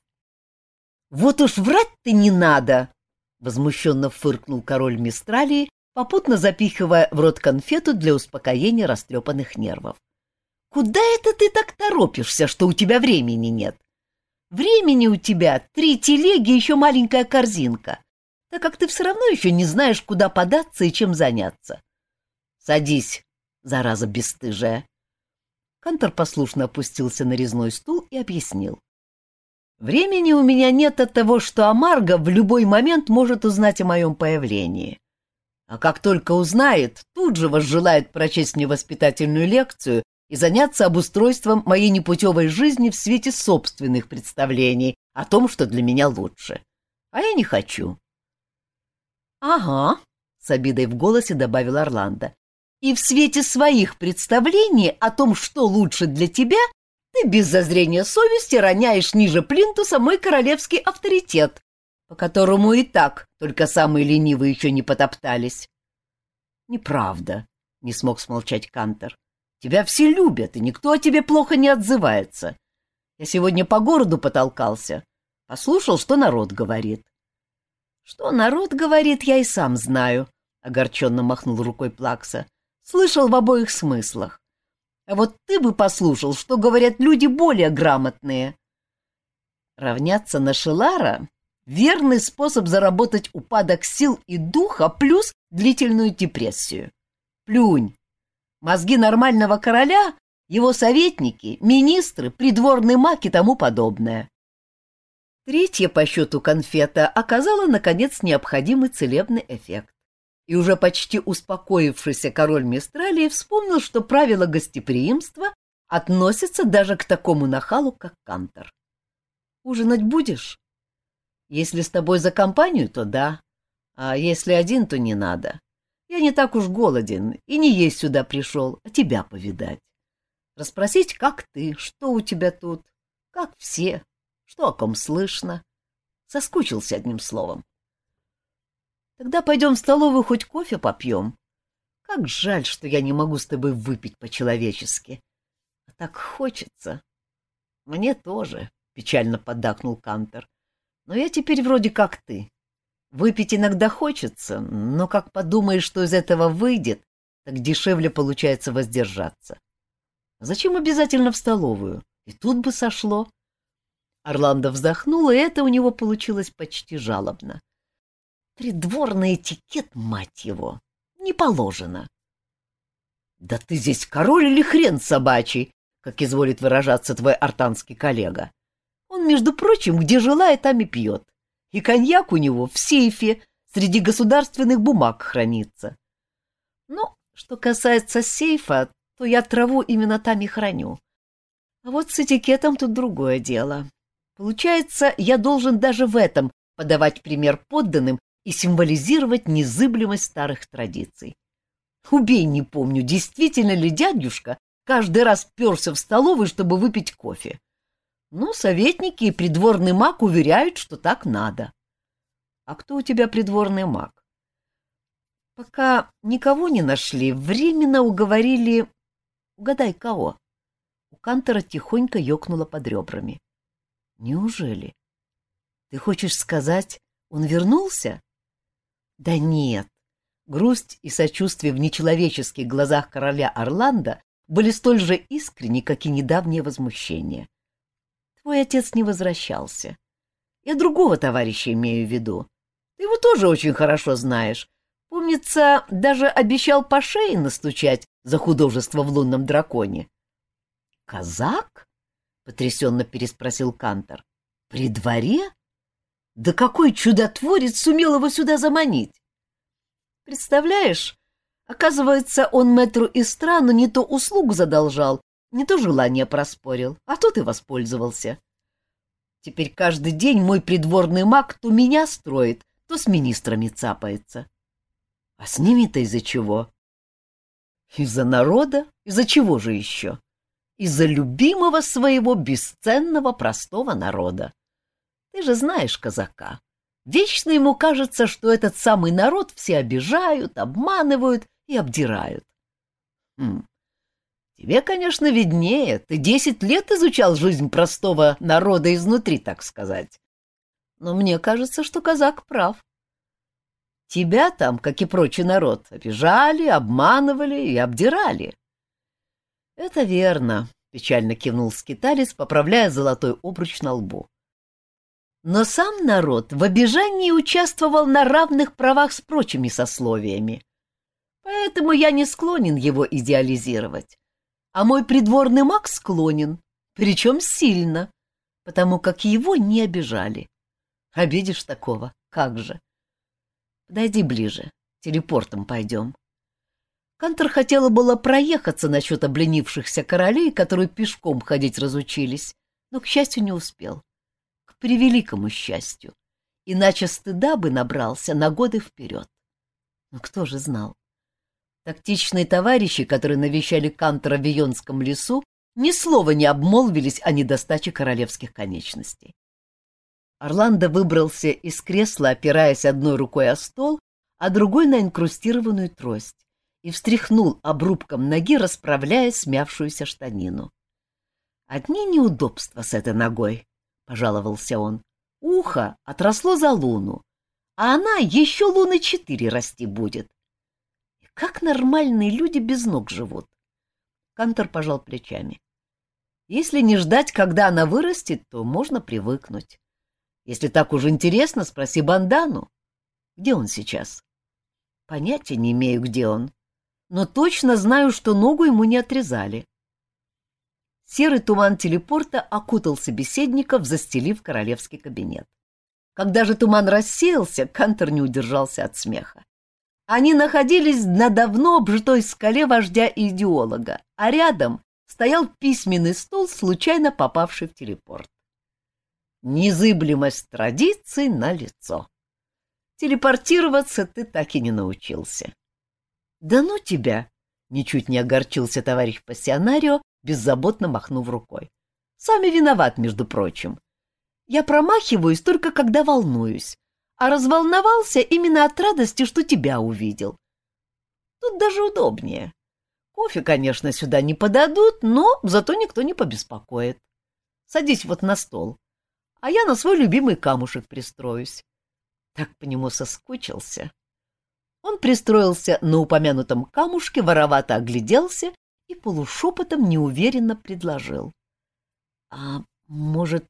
«Вот уж врать-то не надо!» — возмущенно фыркнул король Мистралии, попутно запихивая в рот конфету для успокоения растрепанных нервов. «Куда это ты так торопишься, что у тебя времени нет? Времени у тебя три телеги и еще маленькая корзинка, так как ты все равно еще не знаешь, куда податься и чем заняться. Садись, зараза бесстыжая!» Кантор послушно опустился на резной стул и объяснил. Времени у меня нет от того, что Амарго в любой момент может узнать о моем появлении. А как только узнает, тут же возжелает прочесть мне воспитательную лекцию и заняться обустройством моей непутевой жизни в свете собственных представлений о том, что для меня лучше. А я не хочу. — Ага, — с обидой в голосе добавил Орландо. — И в свете своих представлений о том, что лучше для тебя, ты без зазрения совести роняешь ниже плинтуса мой королевский авторитет, по которому и так только самые ленивые еще не потоптались. — Неправда, — не смог смолчать Кантер. — Тебя все любят, и никто о тебе плохо не отзывается. Я сегодня по городу потолкался, послушал, что народ говорит. — Что народ говорит, я и сам знаю, — огорченно махнул рукой Плакса. — Слышал в обоих смыслах. А вот ты бы послушал, что говорят люди более грамотные. Равняться на Шелара — верный способ заработать упадок сил и духа плюс длительную депрессию. Плюнь. Мозги нормального короля, его советники, министры, придворный маг и тому подобное. Третья по счету конфета оказала, наконец, необходимый целебный эффект и уже почти успокоившийся король Мистралии вспомнил, что правила гостеприимства относятся даже к такому нахалу, как Кантор. «Ужинать будешь? Если с тобой за компанию, то да, а если один, то не надо. Я не так уж голоден и не есть сюда пришел, а тебя повидать. Расспросить, как ты, что у тебя тут, как все, что о ком слышно. Соскучился одним словом. Тогда пойдем в столовую хоть кофе попьем. Как жаль, что я не могу с тобой выпить по-человечески. А так хочется. Мне тоже, — печально поддакнул Кантер. Но я теперь вроде как ты. Выпить иногда хочется, но как подумаешь, что из этого выйдет, так дешевле получается воздержаться. Зачем обязательно в столовую? И тут бы сошло. Орландо вздохнул, и это у него получилось почти жалобно. Придворный этикет, мать его, не положено. — Да ты здесь король или хрен собачий, как изволит выражаться твой артанский коллега. Он, между прочим, где желает, там и пьет. И коньяк у него в сейфе среди государственных бумаг хранится. Ну, что касается сейфа, то я траву именно там и храню. А вот с этикетом тут другое дело. Получается, я должен даже в этом подавать пример подданным и символизировать незыблемость старых традиций. Убей, не помню, действительно ли дядюшка каждый раз перся в столовую, чтобы выпить кофе. Но советники и придворный маг уверяют, что так надо. А кто у тебя придворный маг? Пока никого не нашли, временно уговорили... Угадай, кого? У Кантора тихонько ёкнуло под ребрами. Неужели? Ты хочешь сказать, он вернулся? Да нет. Грусть и сочувствие в нечеловеческих глазах короля Орландо были столь же искренни, как и недавнее возмущение. Твой отец не возвращался. Я другого товарища имею в виду. Ты его тоже очень хорошо знаешь. Помнится, даже обещал по шее настучать за художество в лунном драконе. «Казак?» — потрясенно переспросил Кантор. «При дворе? Да какой чудотворец сумел его сюда заманить?» Представляешь, оказывается, он мэтру из страну не то услугу задолжал, не то желание проспорил, а тут и воспользовался. Теперь каждый день мой придворный маг то меня строит, то с министрами цапается. А с ними-то из-за чего? Из-за народа? Из-за чего же еще? Из-за любимого своего бесценного простого народа. Ты же знаешь казака. Вечно ему кажется, что этот самый народ все обижают, обманывают и обдирают. Хм. Тебе, конечно, виднее. Ты десять лет изучал жизнь простого народа изнутри, так сказать. Но мне кажется, что казак прав. Тебя там, как и прочий народ, обижали, обманывали и обдирали. — Это верно, — печально кивнул скиталец, поправляя золотой обруч на лбу. Но сам народ в обижании участвовал на равных правах с прочими сословиями. Поэтому я не склонен его идеализировать. А мой придворный маг склонен, причем сильно, потому как его не обижали. Обидишь такого, как же. Подойди ближе, телепортом пойдем. Кантор хотела было проехаться насчет обленившихся королей, которые пешком ходить разучились, но, к счастью, не успел превеликому счастью, иначе стыда бы набрался на годы вперед. Но кто же знал? Тактичные товарищи, которые навещали Кантора в Вионском лесу, ни слова не обмолвились о недостаче королевских конечностей. Орландо выбрался из кресла, опираясь одной рукой о стол, а другой на инкрустированную трость, и встряхнул обрубком ноги, расправляя смявшуюся штанину. Одни неудобства с этой ногой, пожаловался он. Ухо отросло за луну, а она еще луны четыре расти будет. И как нормальные люди без ног живут? Кантор пожал плечами. Если не ждать, когда она вырастет, то можно привыкнуть. Если так уж интересно, спроси Бандану. Где он сейчас? Понятия не имею, где он. Но точно знаю, что ногу ему не отрезали. Серый туман телепорта окутал собеседников, застелив королевский кабинет. Когда же туман рассеялся, Кантор не удержался от смеха. Они находились на давно обжитой скале вождя и идеолога, а рядом стоял письменный стол, случайно попавший в телепорт. Незыблемость традиций на лицо. Телепортироваться ты так и не научился. — Да ну тебя! — ничуть не огорчился товарищ пассионарио, беззаботно махнув рукой. Сами виноват, между прочим. Я промахиваюсь только когда волнуюсь, а разволновался именно от радости, что тебя увидел. Тут даже удобнее. Кофе, конечно, сюда не подадут, но зато никто не побеспокоит. Садись вот на стол, а я на свой любимый камушек пристроюсь. Так по нему соскучился. Он пристроился на упомянутом камушке, воровато огляделся и полушепотом неуверенно предложил. — А может,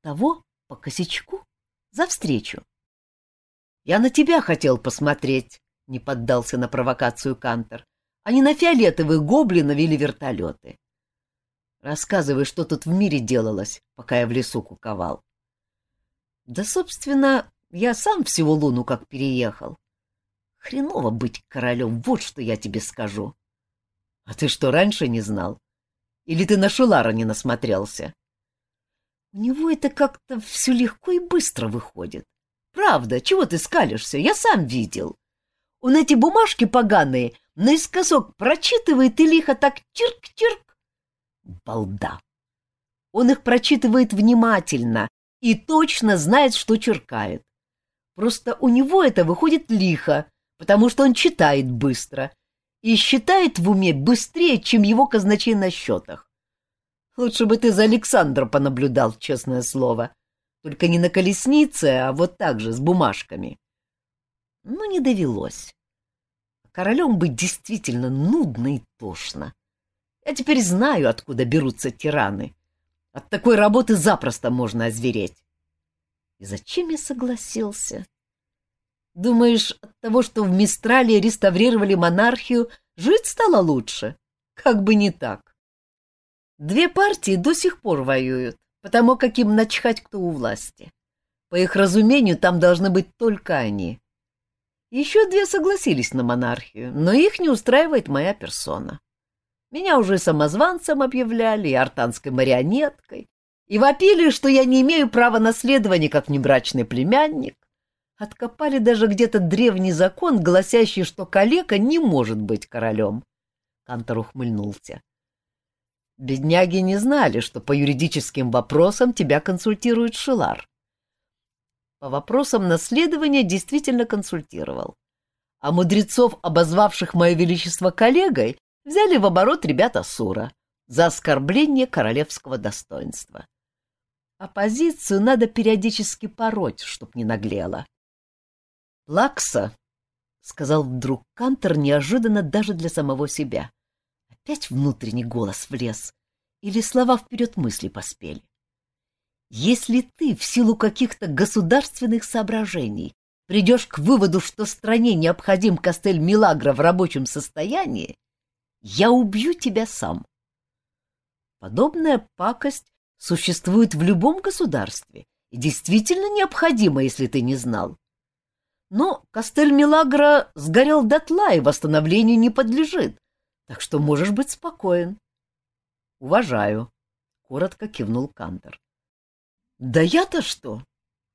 того по косячку? За встречу? — Я на тебя хотел посмотреть, — не поддался на провокацию Кантор, — а не на фиолетовых гоблинов или вертолеты. Рассказывай, что тут в мире делалось, пока я в лесу куковал. — Да, собственно, я сам всего луну как переехал. Хреново быть королем, вот что я тебе скажу. А ты что, раньше не знал? Или ты на Шулара не насмотрелся? У него это как-то все легко и быстро выходит. Правда, чего ты скалишься? Я сам видел. Он эти бумажки поганые наискосок прочитывает и лихо так чирк-чирк. Балда! Он их прочитывает внимательно и точно знает, что черкает. Просто у него это выходит лихо, потому что он читает быстро и считает в уме быстрее, чем его казначей на счетах. Лучше бы ты за Александра понаблюдал, честное слово. Только не на колеснице, а вот так же, с бумажками. Но не довелось. Королем быть действительно нудно и тошно. Я теперь знаю, откуда берутся тираны. От такой работы запросто можно озвереть. И зачем я согласился? Думаешь, от того, что в Мистрале реставрировали монархию, жить стало лучше? Как бы не так. Две партии до сих пор воюют, потому как им начхать, кто у власти. По их разумению, там должны быть только они. Еще две согласились на монархию, но их не устраивает моя персона. Меня уже самозванцем объявляли и артанской марионеткой, и вопили, что я не имею права наследования как небрачный племянник. Откопали даже где-то древний закон, гласящий, что калека не может быть королем. Кантор ухмыльнулся. Бедняги не знали, что по юридическим вопросам тебя консультирует Шилар. По вопросам наследования действительно консультировал. А мудрецов, обозвавших мое величество коллегой, взяли в оборот ребята Сура за оскорбление королевского достоинства. Оппозицию надо периодически пороть, чтоб не наглела. «Плакса», — сказал вдруг Кантер неожиданно даже для самого себя. Опять внутренний голос влез, или слова вперед мысли поспели. Если ты в силу каких-то государственных соображений придешь к выводу, что стране необходим костель Милагра в рабочем состоянии, я убью тебя сам. Подобная пакость существует в любом государстве и действительно необходима, если ты не знал. Но костель Милагра сгорел дотла и восстановлению не подлежит, так что можешь быть спокоен. — Уважаю, — коротко кивнул Кантер. Да я-то что?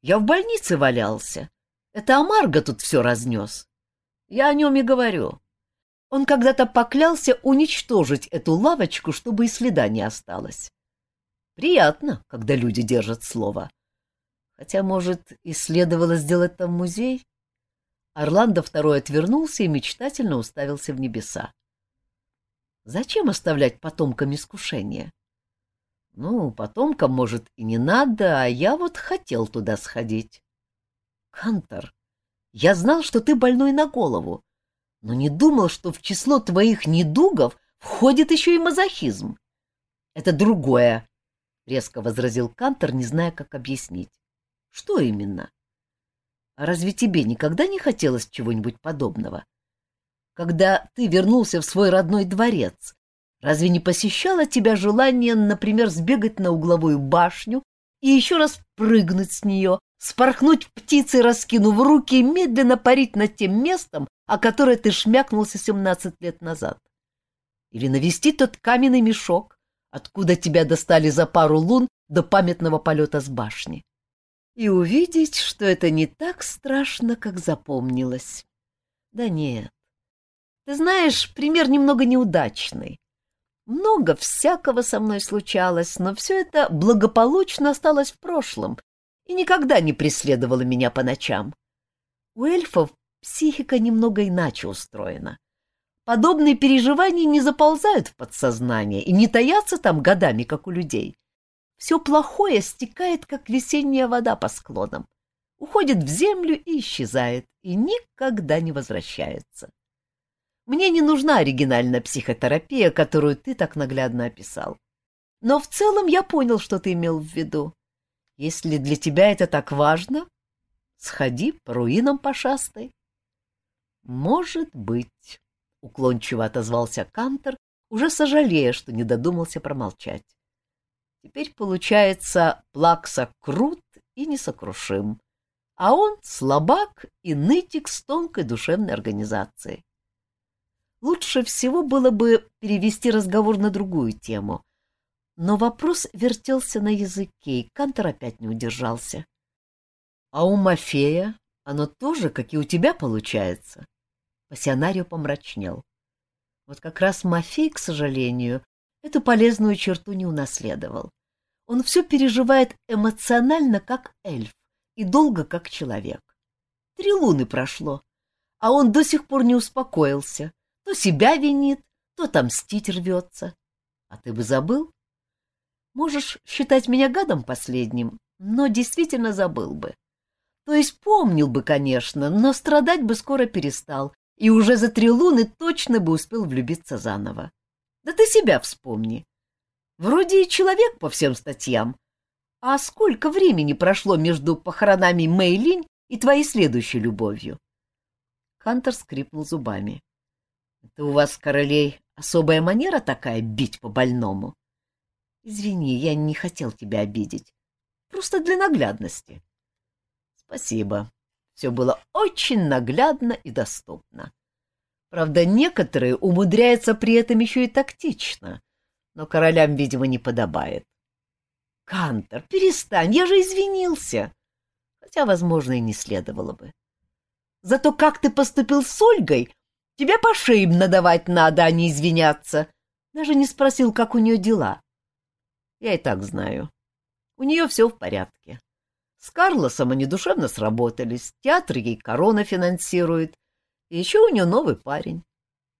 Я в больнице валялся. Это Амарго тут все разнес. Я о нем и говорю. Он когда-то поклялся уничтожить эту лавочку, чтобы и следа не осталось. Приятно, когда люди держат слово. Хотя, может, и следовало сделать там музей? Орландо второй отвернулся и мечтательно уставился в небеса. Зачем оставлять потомкам искушения? Ну, потомкам, может, и не надо, а я вот хотел туда сходить. Кантор, я знал, что ты больной на голову, но не думал, что в число твоих недугов входит еще и мазохизм. Это другое, — резко возразил Кантор, не зная, как объяснить. Что именно? Разве тебе никогда не хотелось чего-нибудь подобного? Когда ты вернулся в свой родной дворец, Разве не посещало тебя желание, например, сбегать на угловую башню и еще раз прыгнуть с нее, спорхнуть птицей, раскинув руки и медленно парить над тем местом, о которое ты шмякнулся семнадцать лет назад? Или навести тот каменный мешок, откуда тебя достали за пару лун до памятного полета с башни? И увидеть, что это не так страшно, как запомнилось. Да нет. Ты знаешь, пример немного неудачный. Много всякого со мной случалось, но все это благополучно осталось в прошлом и никогда не преследовало меня по ночам. У эльфов психика немного иначе устроена. Подобные переживания не заползают в подсознание и не таятся там годами, как у людей. Все плохое стекает, как весенняя вода по склонам, уходит в землю и исчезает, и никогда не возвращается. Мне не нужна оригинальная психотерапия, которую ты так наглядно описал. Но в целом я понял, что ты имел в виду. Если для тебя это так важно, сходи по руинам пошастой. Может быть, — уклончиво отозвался Кантер, уже сожалея, что не додумался промолчать. Теперь, получается, Плакса крут и несокрушим, а он слабак и нытик с тонкой душевной организацией. Лучше всего было бы перевести разговор на другую тему. Но вопрос вертелся на языке, и Кантор опять не удержался. — А у Мафея оно тоже, как и у тебя, получается? Пассионарио помрачнел. Вот как раз Мафей, к сожалению, эту полезную черту не унаследовал. Он все переживает эмоционально, как эльф, и долго, как человек. Три луны прошло, а он до сих пор не успокоился, то себя винит, то там мстить рвется. А ты бы забыл? Можешь считать меня гадом последним, но действительно забыл бы. То есть помнил бы, конечно, но страдать бы скоро перестал и уже за три луны точно бы успел влюбиться заново. Да ты себя вспомни. Вроде и человек по всем статьям. А сколько времени прошло между похоронами Мэйлинь и твоей следующей любовью? Хантер скрипнул зубами. — Это у вас, королей, особая манера такая бить по больному? — Извини, я не хотел тебя обидеть. Просто для наглядности. — Спасибо. Все было очень наглядно и доступно. Правда, некоторые умудряются при этом еще и тактично, но королям, видимо, не подобает. — Кантор, перестань, я же извинился. Хотя, возможно, и не следовало бы. Зато как ты поступил с Ольгой, тебе по шеям надавать надо, а не извиняться. Даже не спросил, как у нее дела. Я и так знаю. У нее все в порядке. С Карлосом они душевно сработались, театр ей корона финансирует, еще у нее новый парень.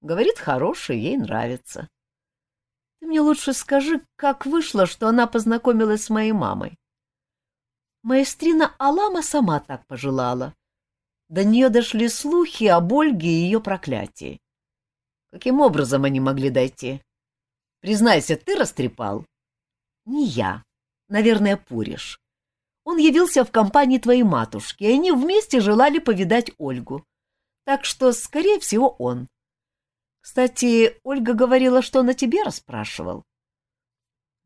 Говорит, хороший, ей нравится. Ты мне лучше скажи, как вышло, что она познакомилась с моей мамой. Маэстрина Алама сама так пожелала. До нее дошли слухи об Ольге и ее проклятии. Каким образом они могли дойти? Признайся, ты растрепал? Не я. Наверное, Пуриш. Он явился в компании твоей матушки, и они вместе желали повидать Ольгу. Так что, скорее всего, он. Кстати, Ольга говорила, что о тебе расспрашивал.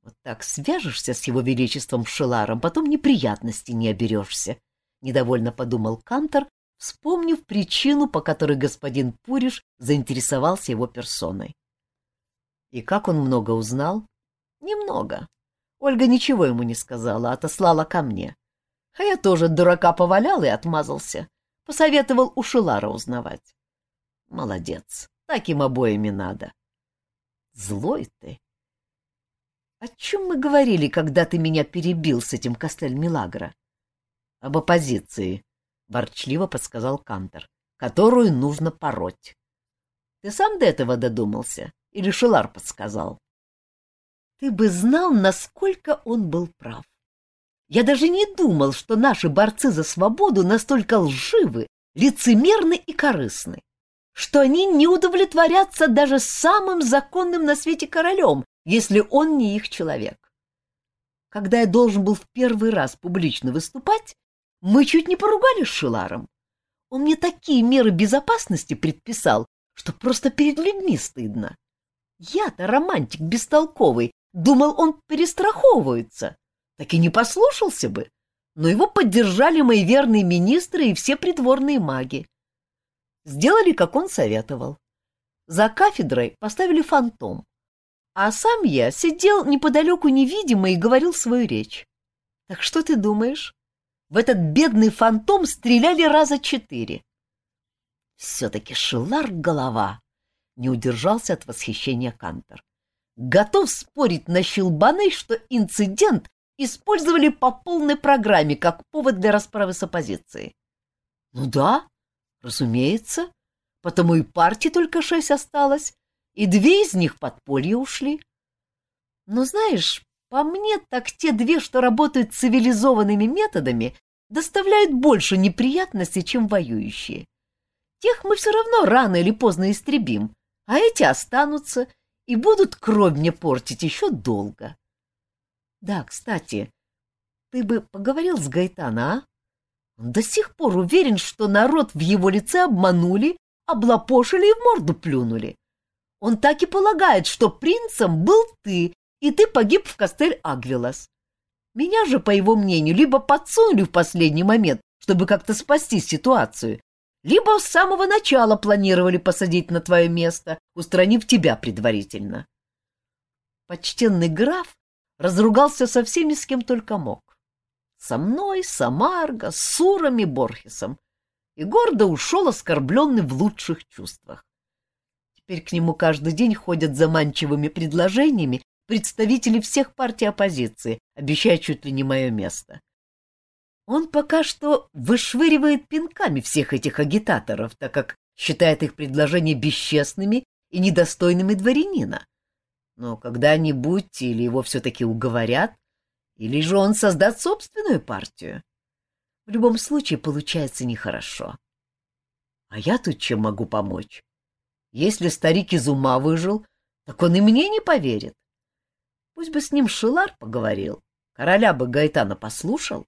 Вот так свяжешься с его величеством Шеларом, потом неприятностей не оберешься, — недовольно подумал Кантор, вспомнив причину, по которой господин Пуриш заинтересовался его персоной. И как он много узнал? Немного. Ольга ничего ему не сказала, отослала ко мне. А я тоже дурака повалял и отмазался. Посоветовал у Шилара узнавать. Молодец, так им обоими надо. Злой ты. О чем мы говорили, когда ты меня перебил с этим Костель Милагро? Об оппозиции, — ворчливо подсказал Кантер, — которую нужно пороть. Ты сам до этого додумался? Или Шилар подсказал? Ты бы знал, насколько он был прав. Я даже не думал, что наши борцы за свободу настолько лживы, лицемерны и корыстны, что они не удовлетворятся даже самым законным на свете королем, если он не их человек. Когда я должен был в первый раз публично выступать, мы чуть не поругались с Шиларом. Он мне такие меры безопасности предписал, что просто перед людьми стыдно. Я-то романтик бестолковый, думал, он перестраховывается. Так и не послушался бы. Но его поддержали мои верные министры и все придворные маги. Сделали, как он советовал. За кафедрой поставили фантом. А сам я сидел неподалеку невидимо и говорил свою речь. Так что ты думаешь? В этот бедный фантом стреляли раза четыре. Все-таки Шилар голова, не удержался от восхищения Кантор. Готов спорить на щелбаны, что инцидент использовали по полной программе как повод для расправы с оппозицией. Ну да, разумеется, потому и партии только шесть осталось, и две из них подполье ушли. Но знаешь, по мне, так те две, что работают цивилизованными методами, доставляют больше неприятностей, чем воюющие. Тех мы все равно рано или поздно истребим, а эти останутся и будут кровь мне портить еще долго. Да, кстати, ты бы поговорил с Гайтана, а? Он до сих пор уверен, что народ в его лице обманули, облапошили и в морду плюнули. Он так и полагает, что принцем был ты, и ты погиб в Кастель Агвилас. Меня же, по его мнению, либо подсунули в последний момент, чтобы как-то спасти ситуацию, либо с самого начала планировали посадить на твое место, устранив тебя предварительно. Почтенный граф разругался со всеми, с кем только мог. Со мной, с Амарго, с Суром Борхесом, и гордо ушел оскорбленный в лучших чувствах. Теперь к нему каждый день ходят заманчивыми предложениями представители всех партий оппозиции, обещая чуть ли не мое место. Он пока что вышвыривает пинками всех этих агитаторов, так как считает их предложения бесчестными и недостойными дворянина. Но когда-нибудь или его все-таки уговорят, или же он создаст собственную партию. В любом случае получается нехорошо. А я тут чем могу помочь? Если старик из ума выжил, так он и мне не поверит. Пусть бы с ним Шилар поговорил, короля бы Гайтана послушал.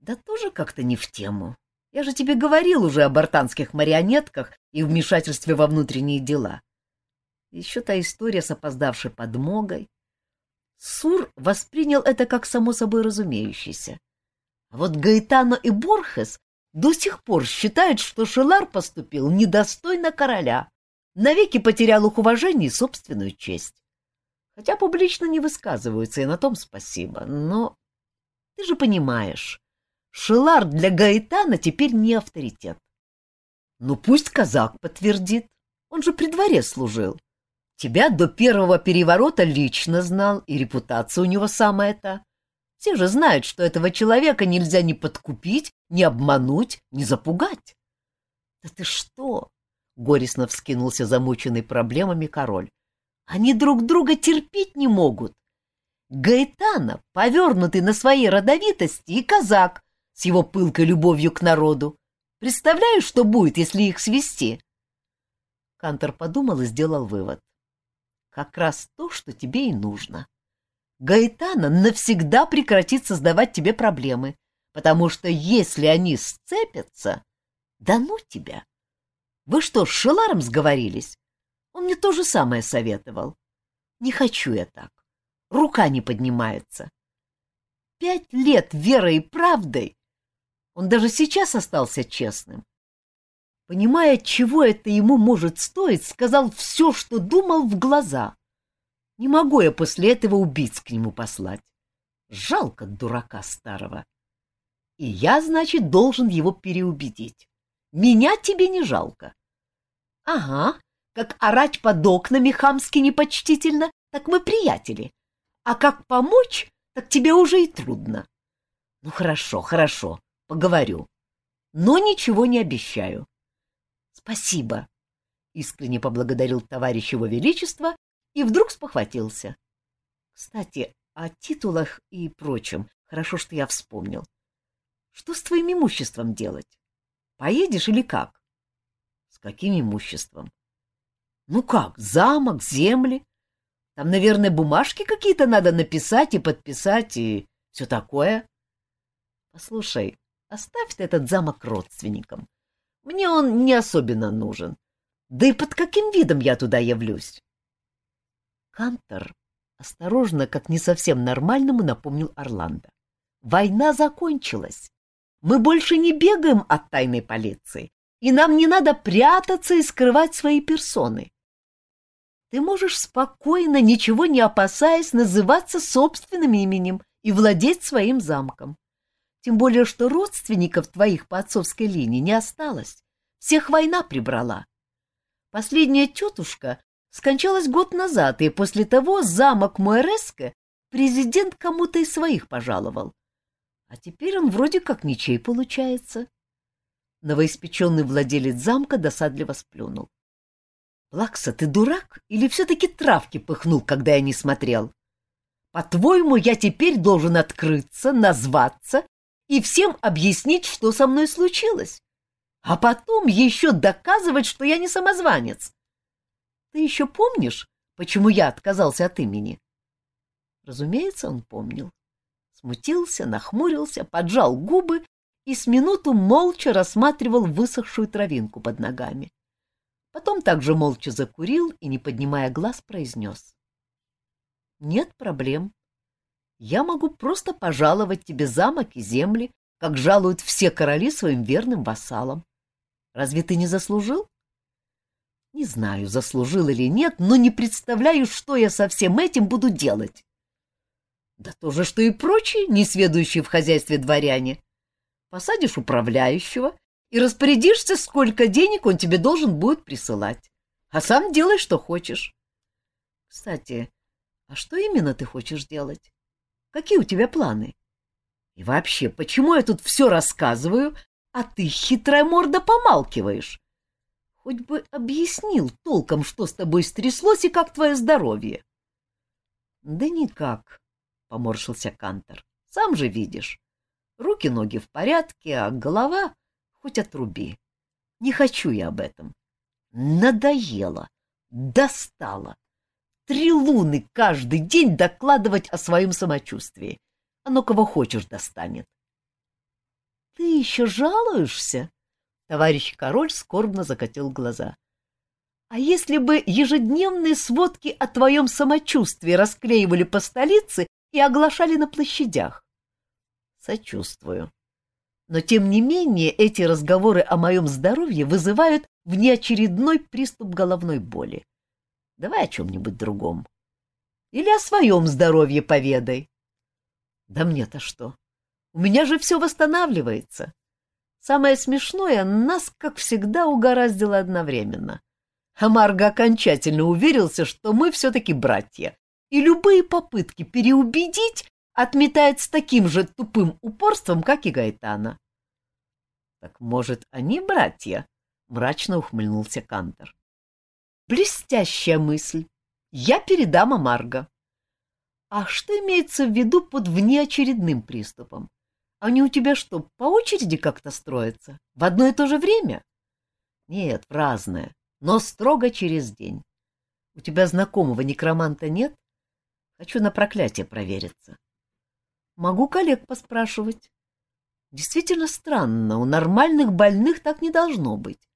Да тоже как-то не в тему. Я же тебе говорил уже о бартанских марионетках и вмешательстве во внутренние дела. Еще та история с опоздавшей подмогой. Сур воспринял это как само собой разумеющееся. А вот Гаэтано и Борхес до сих пор считают, что Шелар поступил недостойно короля, навеки потерял их уважение и собственную честь. Хотя публично не высказываются, и на том спасибо. Но ты же понимаешь, Шелар для Гаэтана теперь не авторитет. Ну пусть казак подтвердит, он же при дворе служил. Тебя до первого переворота лично знал, и репутация у него самая-то. Все же знают, что этого человека нельзя ни подкупить, ни обмануть, ни запугать. — Да ты что? — горестно вскинулся замученный проблемами король. — Они друг друга терпеть не могут. Гаэтана, повернутый на своей родовитости, и казак с его пылкой любовью к народу. Представляешь, что будет, если их свести? Кантор подумал и сделал вывод. Как раз то, что тебе и нужно. Гаэтана навсегда прекратит создавать тебе проблемы, потому что если они сцепятся, да ну тебя. Вы что, с Шеларом сговорились? Он мне то же самое советовал. Не хочу я так. Рука не поднимается. Пять лет верой и правдой. Он даже сейчас остался честным. Понимая, чего это ему может стоить, сказал все, что думал в глаза. Не могу я после этого убийц к нему послать. Жалко дурака старого. И я, значит, должен его переубедить. Меня тебе не жалко. Ага, как орать под окнами хамски непочтительно, так мы приятели. А как помочь, так тебе уже и трудно. Ну хорошо, хорошо, поговорю. Но ничего не обещаю. Спасибо, искренне поблагодарил товарищ его величество и вдруг спохватился. Кстати, о титулах и прочем. Хорошо, что я вспомнил. Что с твоим имуществом делать? Поедешь или как? С каким имуществом? Ну как, замок, земли? Там, наверное, бумажки какие-то надо написать и подписать, и все такое. Послушай, оставь ты этот замок родственникам. Мне он не особенно нужен. Да и под каким видом я туда явлюсь? Кантор осторожно, как не совсем нормальному, напомнил Орландо. Война закончилась. Мы больше не бегаем от тайной полиции, и нам не надо прятаться и скрывать свои персоны. Ты можешь спокойно, ничего не опасаясь, называться собственным именем и владеть своим замком. Тем более, что родственников твоих по отцовской линии не осталось. Всех война прибрала. Последняя тетушка скончалась год назад, и после того замок Муэреско президент кому-то из своих пожаловал. А теперь он вроде как ничей получается. Новоиспеченный владелец замка досадливо сплюнул. — Плакса, ты дурак или все-таки травки пыхнул, когда я не смотрел? По-твоему, я теперь должен открыться, назваться и всем объяснить, что со мной случилось? А потом еще доказывать, что я не самозванец? Ты еще помнишь, почему я отказался от имени? Разумеется, он помнил смутился, нахмурился, поджал губы и с минуту молча рассматривал высохшую травинку под ногами. Потом также молча закурил и, не поднимая глаз, произнес. — Нет проблем. Я могу просто пожаловать тебе замок и земли, как жалуют все короли своим верным вассалам. Разве ты не заслужил? Не знаю, заслужил или нет, но не представляю, что я со всем этим буду делать. Да то же, что и прочие, несведущие в хозяйстве дворяне. Посадишь управляющего и распорядишься, сколько денег он тебе должен будет присылать. А сам делай, что хочешь. Кстати, а что именно ты хочешь делать? Какие у тебя планы? И вообще, почему я тут все рассказываю, а ты, хитрая морда, помалкиваешь? Хоть бы объяснил толком, что с тобой стряслось и как твое здоровье. Да никак, поморщился Кантер. Сам же видишь. Руки-ноги в порядке, а голова хоть отруби. Не хочу я об этом. Надоело, достало. Три луны каждый день докладывать о своем самочувствии. Оно кого хочешь достанет. — Ты еще жалуешься? — товарищ король скорбно закатил глаза. — А если бы ежедневные сводки о твоем самочувствии расклеивали по столице и оглашали на площадях? — Сочувствую. Но, тем не менее, эти разговоры о моем здоровье вызывают внеочередной приступ головной боли. Давай о чем-нибудь другом. Или о своем здоровье поведай. Да мне-то что? У меня же все восстанавливается. Самое смешное, нас, как всегда, угораздило одновременно. А Марго окончательно уверился, что мы все-таки братья, и любые попытки переубедить отметает с таким же тупым упорством, как и Гайтана. — Так, может, они братья? — мрачно ухмыльнулся Кантор. — Блестящая мысль. Я передам Амарго. А что имеется в виду под внеочередным приступом? Они у тебя что, по очереди как-то строятся? В одно и то же время? Нет, в разное, но строго через день. У тебя знакомого некроманта нет? Хочу на проклятие провериться. Могу коллег поспрашивать. Действительно странно, у нормальных больных так не должно быть.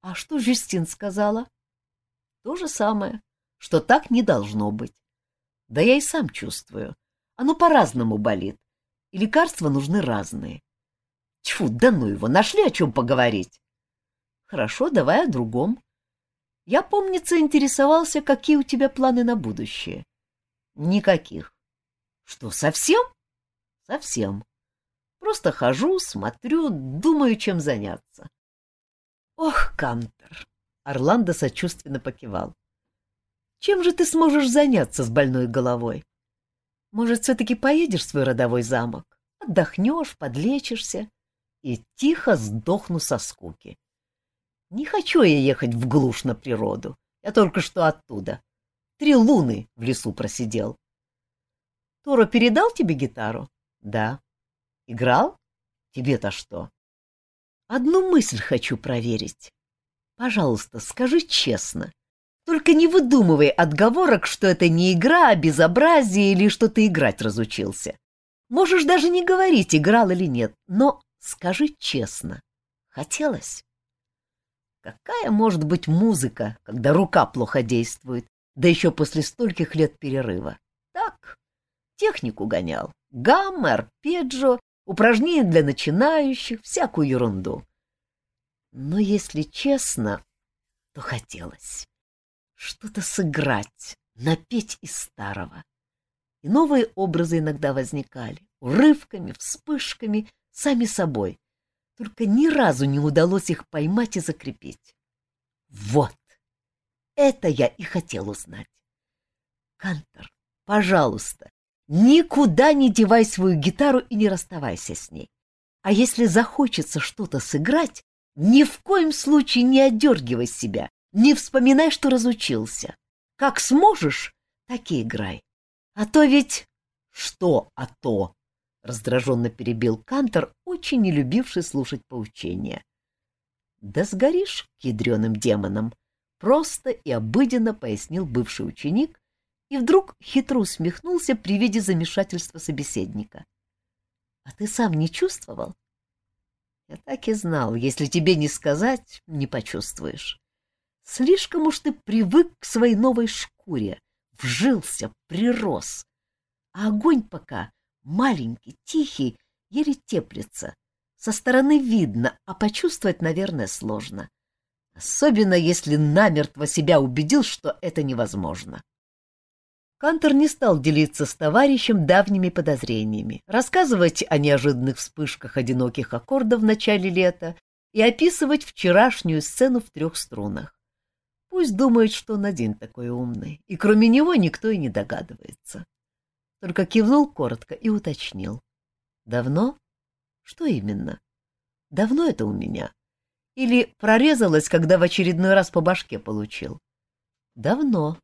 А что Жюстин сказала? То же самое, что так не должно быть. Да я и сам чувствую. Оно по-разному болит, и лекарства нужны разные. Тьфу, да ну его, нашли о чем поговорить. Хорошо, давай о другом. Я, помнится, интересовался, какие у тебя планы на будущее. Никаких. Что, совсем? Совсем. Просто хожу, смотрю, думаю, чем заняться. Ох, Кантер! Орландо сочувственно покивал. Чем же ты сможешь заняться с больной головой? Может, все-таки поедешь в свой родовой замок, отдохнешь, подлечишься и тихо сдохну со скуки. Не хочу я ехать в глушь на природу. Я только что оттуда. Три луны в лесу просидел. Торо передал тебе гитару? Да. Играл? Тебе-то что? Одну мысль хочу проверить. Пожалуйста, скажи честно. Только не выдумывай отговорок, что это не игра, а безобразие или что ты играть разучился. Можешь даже не говорить, играл или нет, но скажи честно. Хотелось? Какая может быть музыка, когда рука плохо действует, да еще после стольких лет перерыва? Так, технику гонял. Гамма, арпеджио, упражнения для начинающих, всякую ерунду. Но, если честно, то хотелось что-то сыграть, напеть из старого. И новые образы иногда возникали, урывками, вспышками, сами собой. Только ни разу не удалось их поймать и закрепить. Вот, это я и хотел узнать. Кантор, пожалуйста, никуда не девай свою гитару и не расставайся с ней. А если захочется что-то сыграть, ни в коем случае не отдергивай себя, не вспоминай, что разучился. Как сможешь, так и играй. А то ведь... Что «а то»? Раздраженно перебил Кантор, очень не любивший слушать поучения. Да сгоришь к ядреным демонам, просто и обыденно пояснил бывший ученик и вдруг хитро усмехнулся при виде замешательства собеседника. — А ты сам не чувствовал? — Я так и знал, если тебе не сказать, не почувствуешь. Слишком уж ты привык к своей новой шкуре, вжился, прирос. А огонь пока маленький, тихий, еле теплится. Со стороны видно, а почувствовать, наверное, сложно. Особенно, если намертво себя убедил, что это невозможно. Кантор не стал делиться с товарищем давними подозрениями, рассказывать о неожиданных вспышках одиноких аккордов в начале лета и описывать вчерашнюю сцену в трех струнах. Пусть думает, что он один такой умный, и кроме него никто и не догадывается. Только кивнул коротко и уточнил. Давно? Что именно? Давно это у меня? Или прорезалось, когда в очередной раз по башке получил? Давно.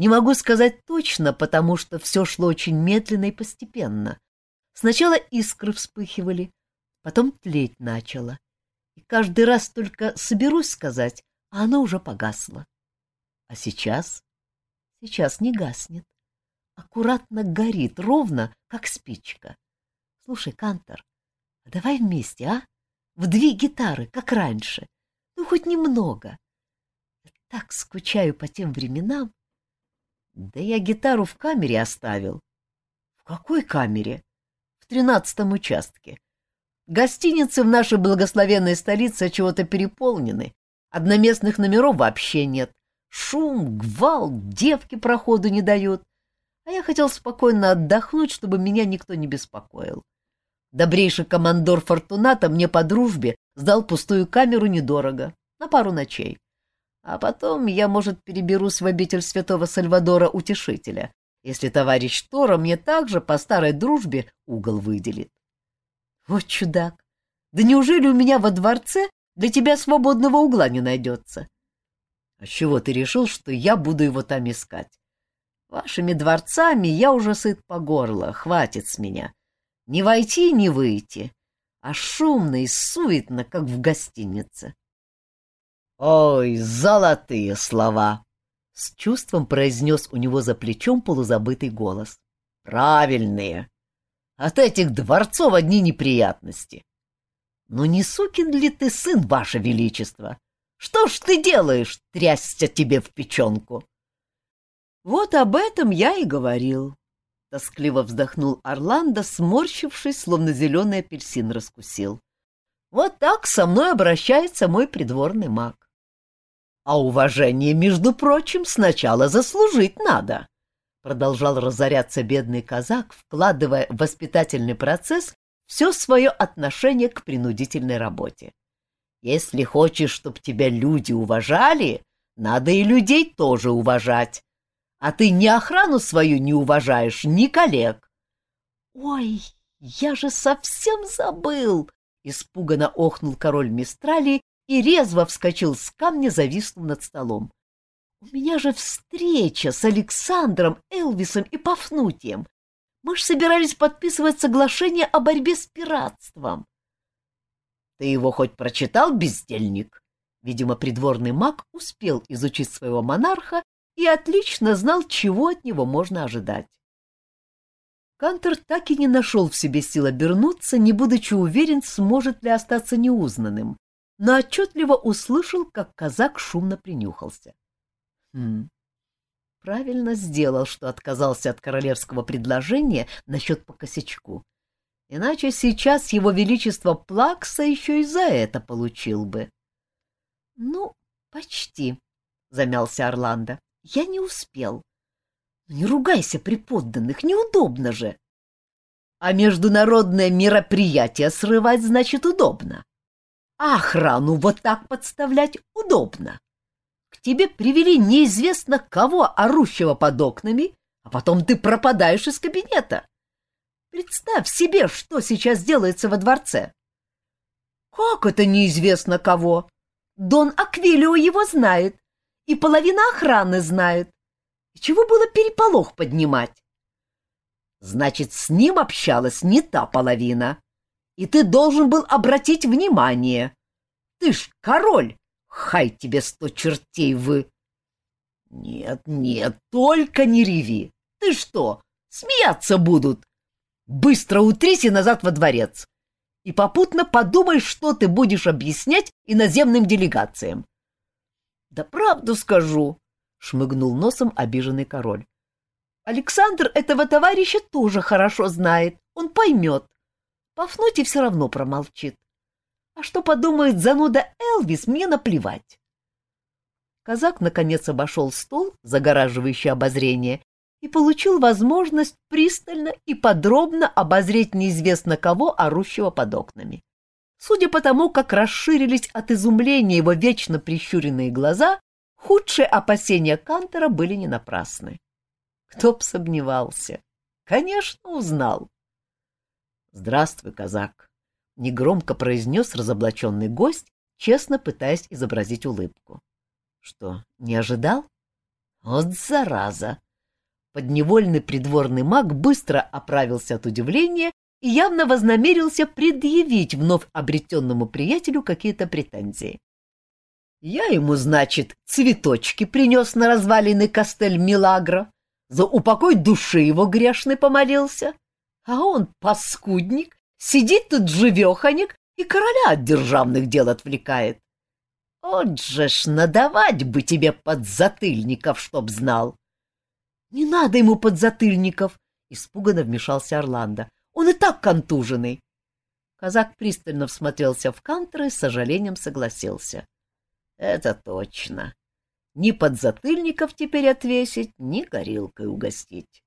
Не могу сказать точно, потому что все шло очень медленно и постепенно. Сначала искры вспыхивали, потом тлеть начало. И каждый раз только соберусь сказать, а оно уже погасло. А сейчас? Сейчас не гаснет. Аккуратно горит, ровно, как спичка. Слушай, Кантор, а давай вместе, а? В две гитары, как раньше. Ну, хоть немного. Я так скучаю по тем временам. Да я гитару в камере оставил. В какой камере? В тринадцатом участке. Гостиницы в нашей благословенной столице чего-то переполнены. Одноместных номеров вообще нет. Шум, гвалт, девки проходу не дают. А я хотел спокойно отдохнуть, чтобы меня никто не беспокоил. Добрейший командор Фортуната мне по дружбе сдал пустую камеру недорого, на пару ночей. А потом я, может, переберусь в обитель святого Сальвадора Утешителя, если товарищ Тора мне также по старой дружбе угол выделит. Вот чудак! Да неужели у меня во дворце для тебя свободного угла не найдется? А чего ты решил, что я буду его там искать? Вашими дворцами я уже сыт по горло, хватит с меня. Не войти, не выйти, а шумно и суетно, как в гостинице. «Ой, золотые слова!» — с чувством произнес у него за плечом полузабытый голос. «Правильные! От этих дворцов одни неприятности. Ну не сукин ли ты сын, ваше величество? Что ж ты делаешь, трясся тебе в печенку?» «Вот об этом я и говорил», — тоскливо вздохнул Орландо, сморщившись, словно зеленый апельсин раскусил. «Вот так со мной обращается мой придворный маг. А уважение, между прочим, сначала заслужить надо, продолжал разоряться бедный казак, вкладывая в воспитательный процесс все свое отношение к принудительной работе. Если хочешь, чтобы тебя люди уважали, надо и людей тоже уважать. А ты ни охрану свою не уважаешь, ни коллег. — Ой, я же совсем забыл! — испуганно охнул король Мистрали и резво вскочил с камня, зависнув над столом. — У меня же встреча с Александром, Элвисом и Пафнутием. Мы ж собирались подписывать соглашение о борьбе с пиратством. — Ты его хоть прочитал, бездельник? Видимо, придворный маг успел изучить своего монарха и отлично знал, чего от него можно ожидать. Кантер так и не нашел в себе сил обернуться, не будучи уверен, сможет ли остаться неузнанным, но отчетливо услышал, как казак шумно принюхался. Хм, правильно сделал, что отказался от королевского предложения насчет по косячку. Иначе сейчас его величество Плакса еще и за это получил бы. — Ну, почти, — замялся Орландо. — Я не успел. Не ругайся при подданных, неудобно же. А международное мероприятие срывать значит удобно. А охрану вот так подставлять удобно. К тебе привели неизвестно кого, орущего под окнами, а потом ты пропадаешь из кабинета. Представь себе, что сейчас делается во дворце. Как это неизвестно кого? Дон Аквилио его знает, и половина охраны знает. И чего было переполох поднимать? Значит, с ним общалась не та половина и ты должен был обратить внимание. Ты ж король, хай тебе сто чертей вы. Нет, нет, только не реви. Ты что, смеяться будут? Быстро утрись и назад во дворец. И попутно подумай, что ты будешь объяснять иноземным делегациям. Да правду скажу, шмыгнул носом обиженный король. Александр этого товарища тоже хорошо знает, он поймет. Пафнутий все равно промолчит. А что подумает зануда Элвис, мне наплевать. Казак, наконец, обошел стол, загораживающий обозрение, и получил возможность пристально и подробно обозреть неизвестно кого, орущего под окнами. Судя по тому, как расширились от изумления его вечно прищуренные глаза, худшие опасения Кантера были не напрасны. Кто б сомневался? Конечно, узнал. «Здравствуй, казак!» — негромко произнес разоблаченный гость, честно пытаясь изобразить улыбку. «Что, не ожидал?» «Вот зараза!» Подневольный придворный маг быстро оправился от удивления и явно вознамерился предъявить вновь обретенному приятелю какие-то претензии. Я ему, значит, цветочки принес на развалины костель Милагро, за упокой души его грешный помолился, а он, паскудник, сидит тут живеханик и короля от державных дел отвлекает. Вот же ж надавать бы тебе подзатыльников, чтоб знал. — Не надо ему подзатыльников, — испуганно вмешался Орландо. — Он и так контуженный. Казак пристально всмотрелся в Кантера и с сожалением согласился. — Это точно. Ни подзатыльников теперь отвесить, ни горилкой угостить.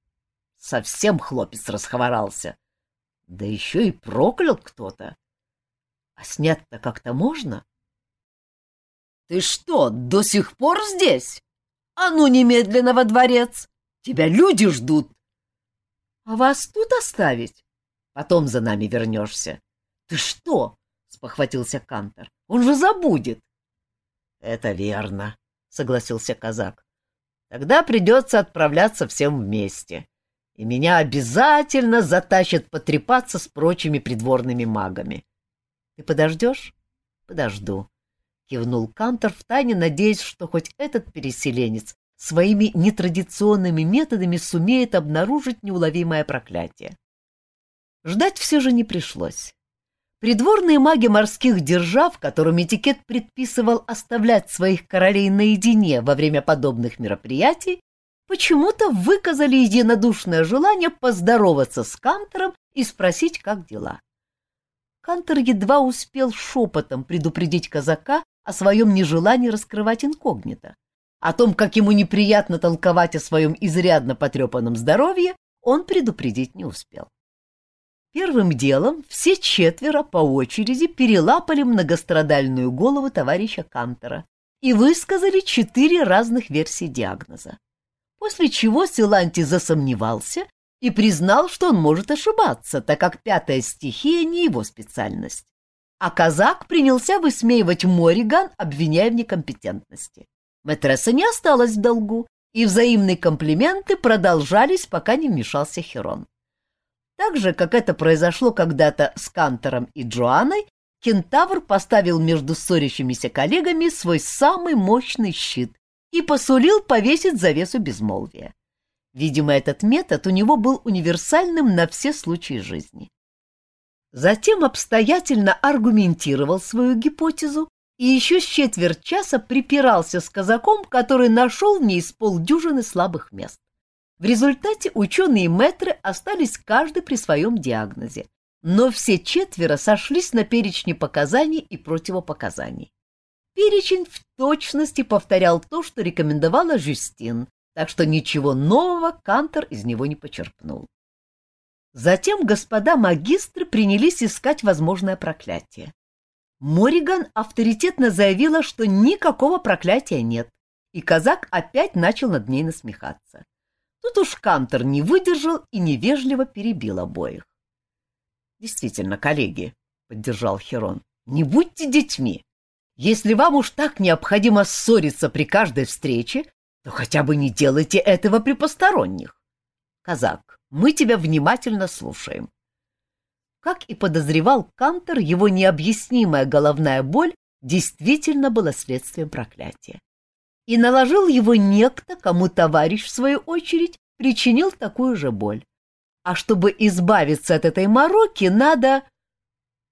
Совсем хлопец расхворался. Да еще и проклял кто-то. А снять-то как-то можно? — Ты что, до сих пор здесь? А ну немедленно во дворец! Тебя люди ждут! — А вас тут оставить? Потом за нами вернешься. — Ты что? — спохватился Кантор. — Он же забудет. — Это верно, — согласился казак. — Тогда придется отправляться всем вместе. И меня обязательно затащат потрепаться с прочими придворными магами. — Ты подождешь? — Подожду, — кивнул Кантор, втайне надеясь, что хоть этот переселенец своими нетрадиционными методами сумеет обнаружить неуловимое проклятие. Ждать все же не пришлось. Придворные маги морских держав, которым этикет предписывал оставлять своих королей наедине во время подобных мероприятий, почему-то выказали единодушное желание поздороваться с Кантором и спросить, как дела. Кантор едва успел шепотом предупредить казака о своем нежелании раскрывать инкогнито. О том, как ему неприятно толковать о своем изрядно потрепанном здоровье, он предупредить не успел. Первым делом все четверо по очереди перелапали многострадальную голову товарища Кантора и высказали четыре разных версии диагноза. После чего Силанти засомневался и признал, что он может ошибаться, так как пятая стихия не его специальность. А казак принялся высмеивать Мориган, обвиняя в некомпетентности. Матресса не осталась в долгу, и взаимные комплименты продолжались, пока не вмешался Херон. Так же, как это произошло когда-то с Кантором и Джоанной, кентавр поставил между ссорящимися коллегами свой самый мощный щит и посулил повесить завесу безмолвия. Видимо, этот метод у него был универсальным на все случаи жизни. Затем обстоятельно аргументировал свою гипотезу и еще с четверть часа припирался с казаком, который нашел в ней полдюжины слабых мест. В результате ученые метры остались каждый при своем диагнозе, но все четверо сошлись на перечне показаний и противопоказаний. Перечень в точности повторял то, что рекомендовала Жюстин, так что ничего нового Кантор из него не почерпнул. Затем господа магистры принялись искать возможное проклятие. Мориган авторитетно заявила, что никакого проклятия нет, и казак опять начал над ней насмехаться. Тут уж Кантор не выдержал и невежливо перебил обоих. — Действительно, коллеги, — поддержал Херон, — не будьте детьми. Если вам уж так необходимо ссориться при каждой встрече, то хотя бы не делайте этого при посторонних. Казак, мы тебя внимательно слушаем. Как и подозревал Кантер, его необъяснимая головная боль действительно была следствием проклятия. И наложил его некто, кому товарищ, в свою очередь, причинил такую же боль. А чтобы избавиться от этой мороки, надо...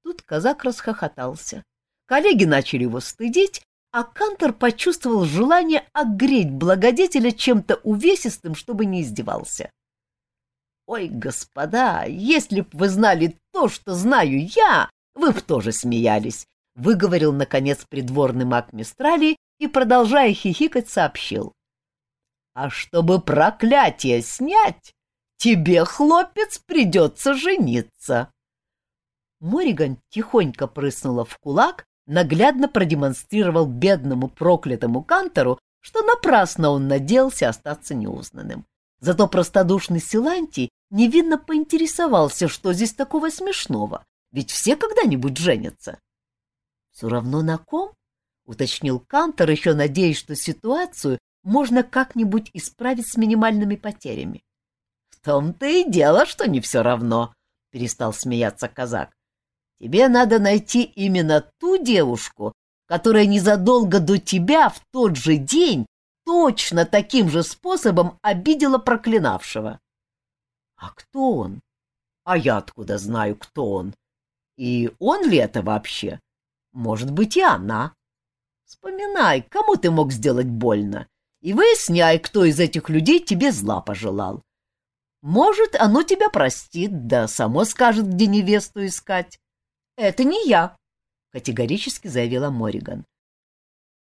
Тут казак расхохотался. Коллеги начали его стыдить, а Кантор почувствовал желание огреть благодетеля чем-то увесистым, чтобы не издевался. «Ой, господа, если б вы знали то, что знаю я, вы б тоже смеялись», — выговорил, наконец, придворный маг Мистрали и, продолжая хихикать, сообщил. «А чтобы проклятие снять, тебе, хлопец, придется жениться». Мориган тихонько прыснула в кулак, наглядно продемонстрировал бедному проклятому Кантору, что напрасно он надеялся остаться неузнанным. Зато простодушный Силантий невинно поинтересовался, что здесь такого смешного, ведь все когда-нибудь женятся. — Все равно на ком? — уточнил Кантор, еще надеясь, что ситуацию можно как-нибудь исправить с минимальными потерями. — В том-то и дело, что не все равно, — перестал смеяться казак. «Тебе надо найти именно ту девушку, которая незадолго до тебя в тот же день точно таким же способом обидела проклинавшего». «А кто он?» «А я откуда знаю, кто он? И он ли это вообще? Может быть, и она. Вспоминай, кому ты мог сделать больно, и выясняй, кто из этих людей тебе зла пожелал. Может, оно тебя простит, да само скажет, где невесту искать. Это не я, — категорически заявила Мориган.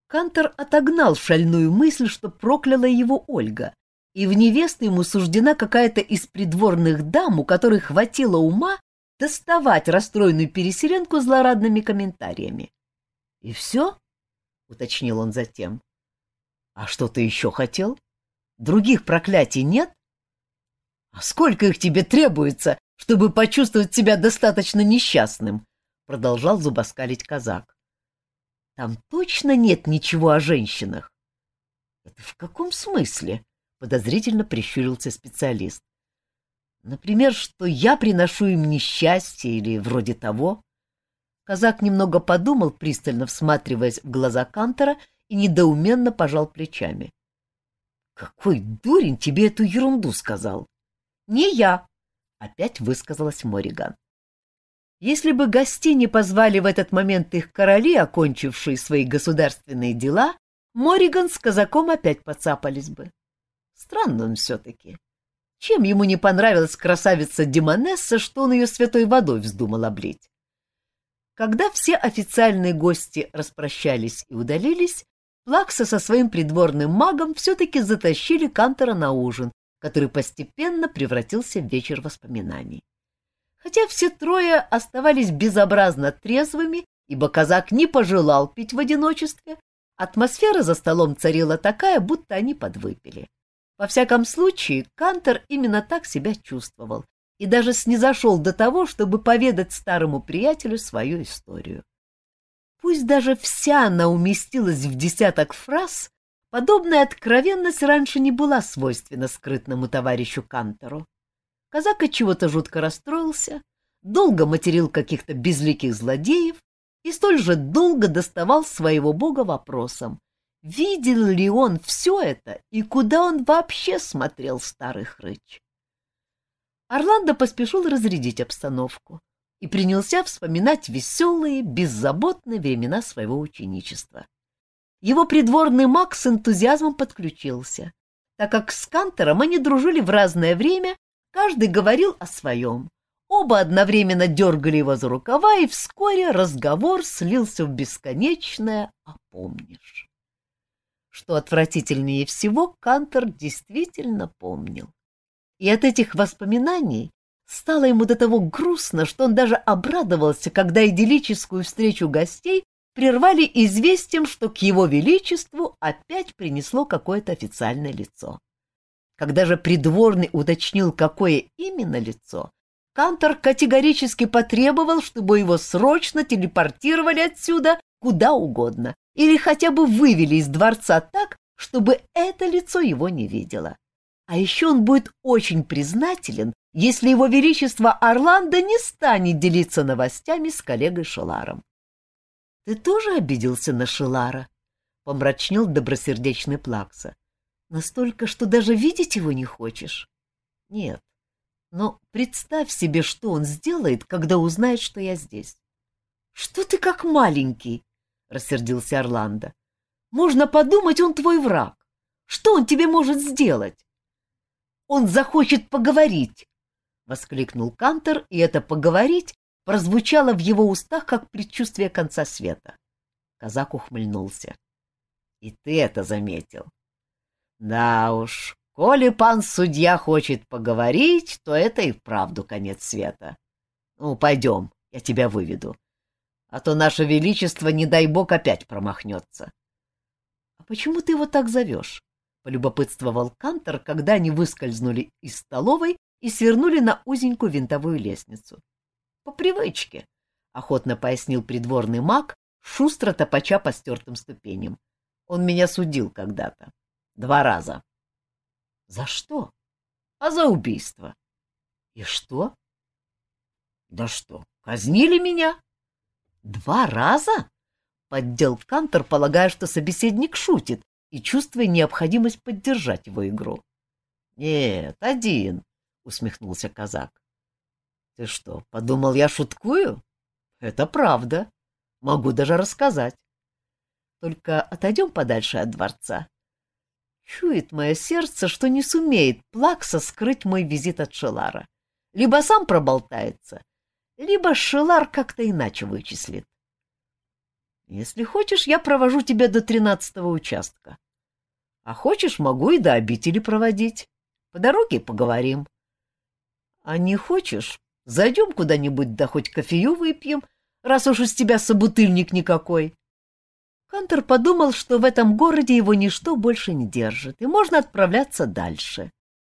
Кантор отогнал шальную мысль, что прокляла его Ольга, и в невесту ему суждена какая-то из придворных дам, у которой хватило ума доставать расстроенную переселенку злорадными комментариями. — И все? — уточнил он затем. — А что ты еще хотел? Других проклятий нет? — А сколько их тебе требуется, чтобы почувствовать себя достаточно несчастным? — продолжал зубоскалить казак. — Там точно нет ничего о женщинах? — Это в каком смысле? — подозрительно прищурился специалист. Например, что я приношу им несчастье или вроде того. Казак немного подумал, пристально всматриваясь в глаза Кантора, и недоуменно пожал плечами. — Какой дурень тебе эту ерунду сказал? — Не я, — опять высказалась Мориган. Если бы гостей не позвали в этот момент их короли, окончившие свои государственные дела, Мориган с казаком опять подцапались бы. Странно он все-таки. Чем ему не понравилась красавица Демонесса, что он ее святой водой вздумал облить? Когда все официальные гости распрощались и удалились, Плакса со своим придворным магом все-таки затащили Кантора на ужин, который постепенно превратился в вечер воспоминаний. Хотя все трое оставались безобразно трезвыми, ибо казак не пожелал пить в одиночестве, атмосфера за столом царила такая, будто они подвыпили. Во всяком случае, Кантор именно так себя чувствовал и даже снизошел до того, чтобы поведать старому приятелю свою историю. Пусть даже вся она уместилась в десяток фраз, подобная откровенность раньше не была свойственна скрытному товарищу Кантору. Казак от чего-то жутко расстроился, долго материл каких-то безликих злодеев и столь же долго доставал своего бога вопросом, Видел ли он все это и куда он вообще смотрел, старый хрыч? Орландо поспешил разрядить обстановку и принялся вспоминать веселые, беззаботные времена своего ученичества. Его придворный маг с энтузиазмом подключился, так как с Кантором они дружили в разное время, каждый говорил о своем. Оба одновременно дергали его за рукава, и вскоре разговор слился в бесконечное «А помнишь?». Что отвратительнее всего, Кантор действительно помнил. И от этих воспоминаний стало ему до того грустно, что он даже обрадовался, когда идиллическую встречу гостей прервали известием, что к его величеству опять принесло какое-то официальное лицо. Когда же придворный уточнил, какое именно лицо, Кантор категорически потребовал, чтобы его срочно телепортировали отсюда куда угодно, или хотя бы вывели из дворца так, чтобы это лицо его не видело. А еще он будет очень признателен, если его величество Орландо не станет делиться новостями с коллегой Шеларом. — Ты тоже обиделся на Шелара? — помрачнел добросердечный Плакса. — Настолько, что даже видеть его не хочешь? — Нет. Но представь себе, что он сделает, когда узнает, что я здесь. — Что ты как маленький? — рассердился Орландо. «Можно подумать, он твой враг. Что он тебе может сделать?» «Он захочет поговорить!» — воскликнул Кантер, и это «поговорить» прозвучало в его устах, как предчувствие конца света. Казак ухмыльнулся. «И ты это заметил?» «Да уж, коли пан судья хочет поговорить, то это и вправду конец света. Ну, пойдем, я тебя выведу а то наше величество, не дай бог, опять промахнется. — А почему ты его так зовешь? — полюбопытствовал Кантор, когда они выскользнули из столовой и свернули на узенькую винтовую лестницу. — По привычке, — охотно пояснил придворный маг, шустро топача по стертым ступеням. Он меня судил когда-то. Два раза. — За что? — А за убийство. — И что? Да что, казнили меня? Два раза? Поддел Кантор, полагая, что собеседник шутит, и чувствуя необходимость поддержать его игру. Нет, один, усмехнулся казак. Ты что, подумал, я шуткую? Это правда. Могу даже рассказать. Только отойдем подальше от дворца. Чует мое сердце, что не сумеет Плакса скрыть мой визит от Шелара. Либо сам проболтается, либо Шелар как-то иначе вычислит. Если хочешь, я провожу тебя до тринадцатого участка. А хочешь, могу и до обители проводить. По дороге поговорим. А не хочешь, зайдем куда-нибудь, да хоть кофею выпьем, раз уж из тебя собутыльник никакой. Кантор подумал, что в этом городе его ничто больше не держит, и можно отправляться дальше.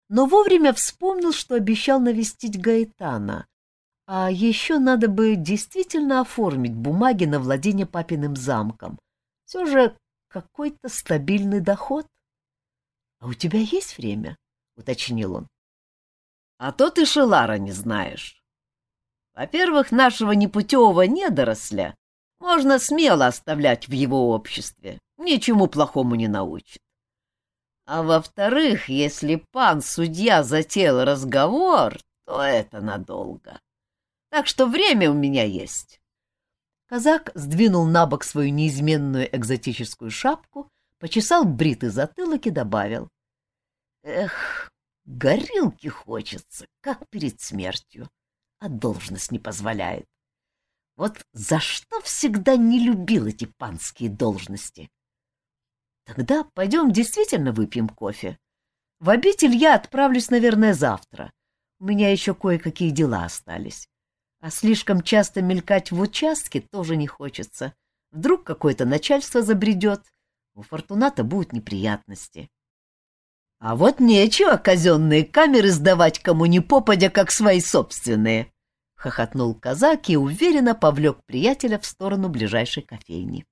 Но вовремя вспомнил, что обещал навестить Гаэтана. А еще надо бы действительно оформить бумаги на владение папиным замком. Все же какой-то стабильный доход. — А у тебя есть время? — уточнил он. — А то ты Шелара не знаешь. Во-первых, нашего непутевого недоросля можно смело оставлять в его обществе, ничему плохому не научит. А во-вторых, если пан судья затеял разговор, то это надолго. Так что время у меня есть. Казак сдвинул на бок свою неизменную экзотическую шапку, почесал бритый затылок и добавил. Эх, горилки хочется, как перед смертью, а должность не позволяет. Вот за что всегда не любил эти панские должности? Тогда пойдем действительно выпьем кофе. В обитель я отправлюсь, наверное, завтра. У меня еще кое-какие дела остались. А слишком часто мелькать в участке тоже не хочется. Вдруг какое-то начальство забредет. У Фортуната будут неприятности. А вот нечего казенные камеры сдавать кому ни попадя, как свои собственные. — хохотнул казак и уверенно повлек приятеля в сторону ближайшей кофейни.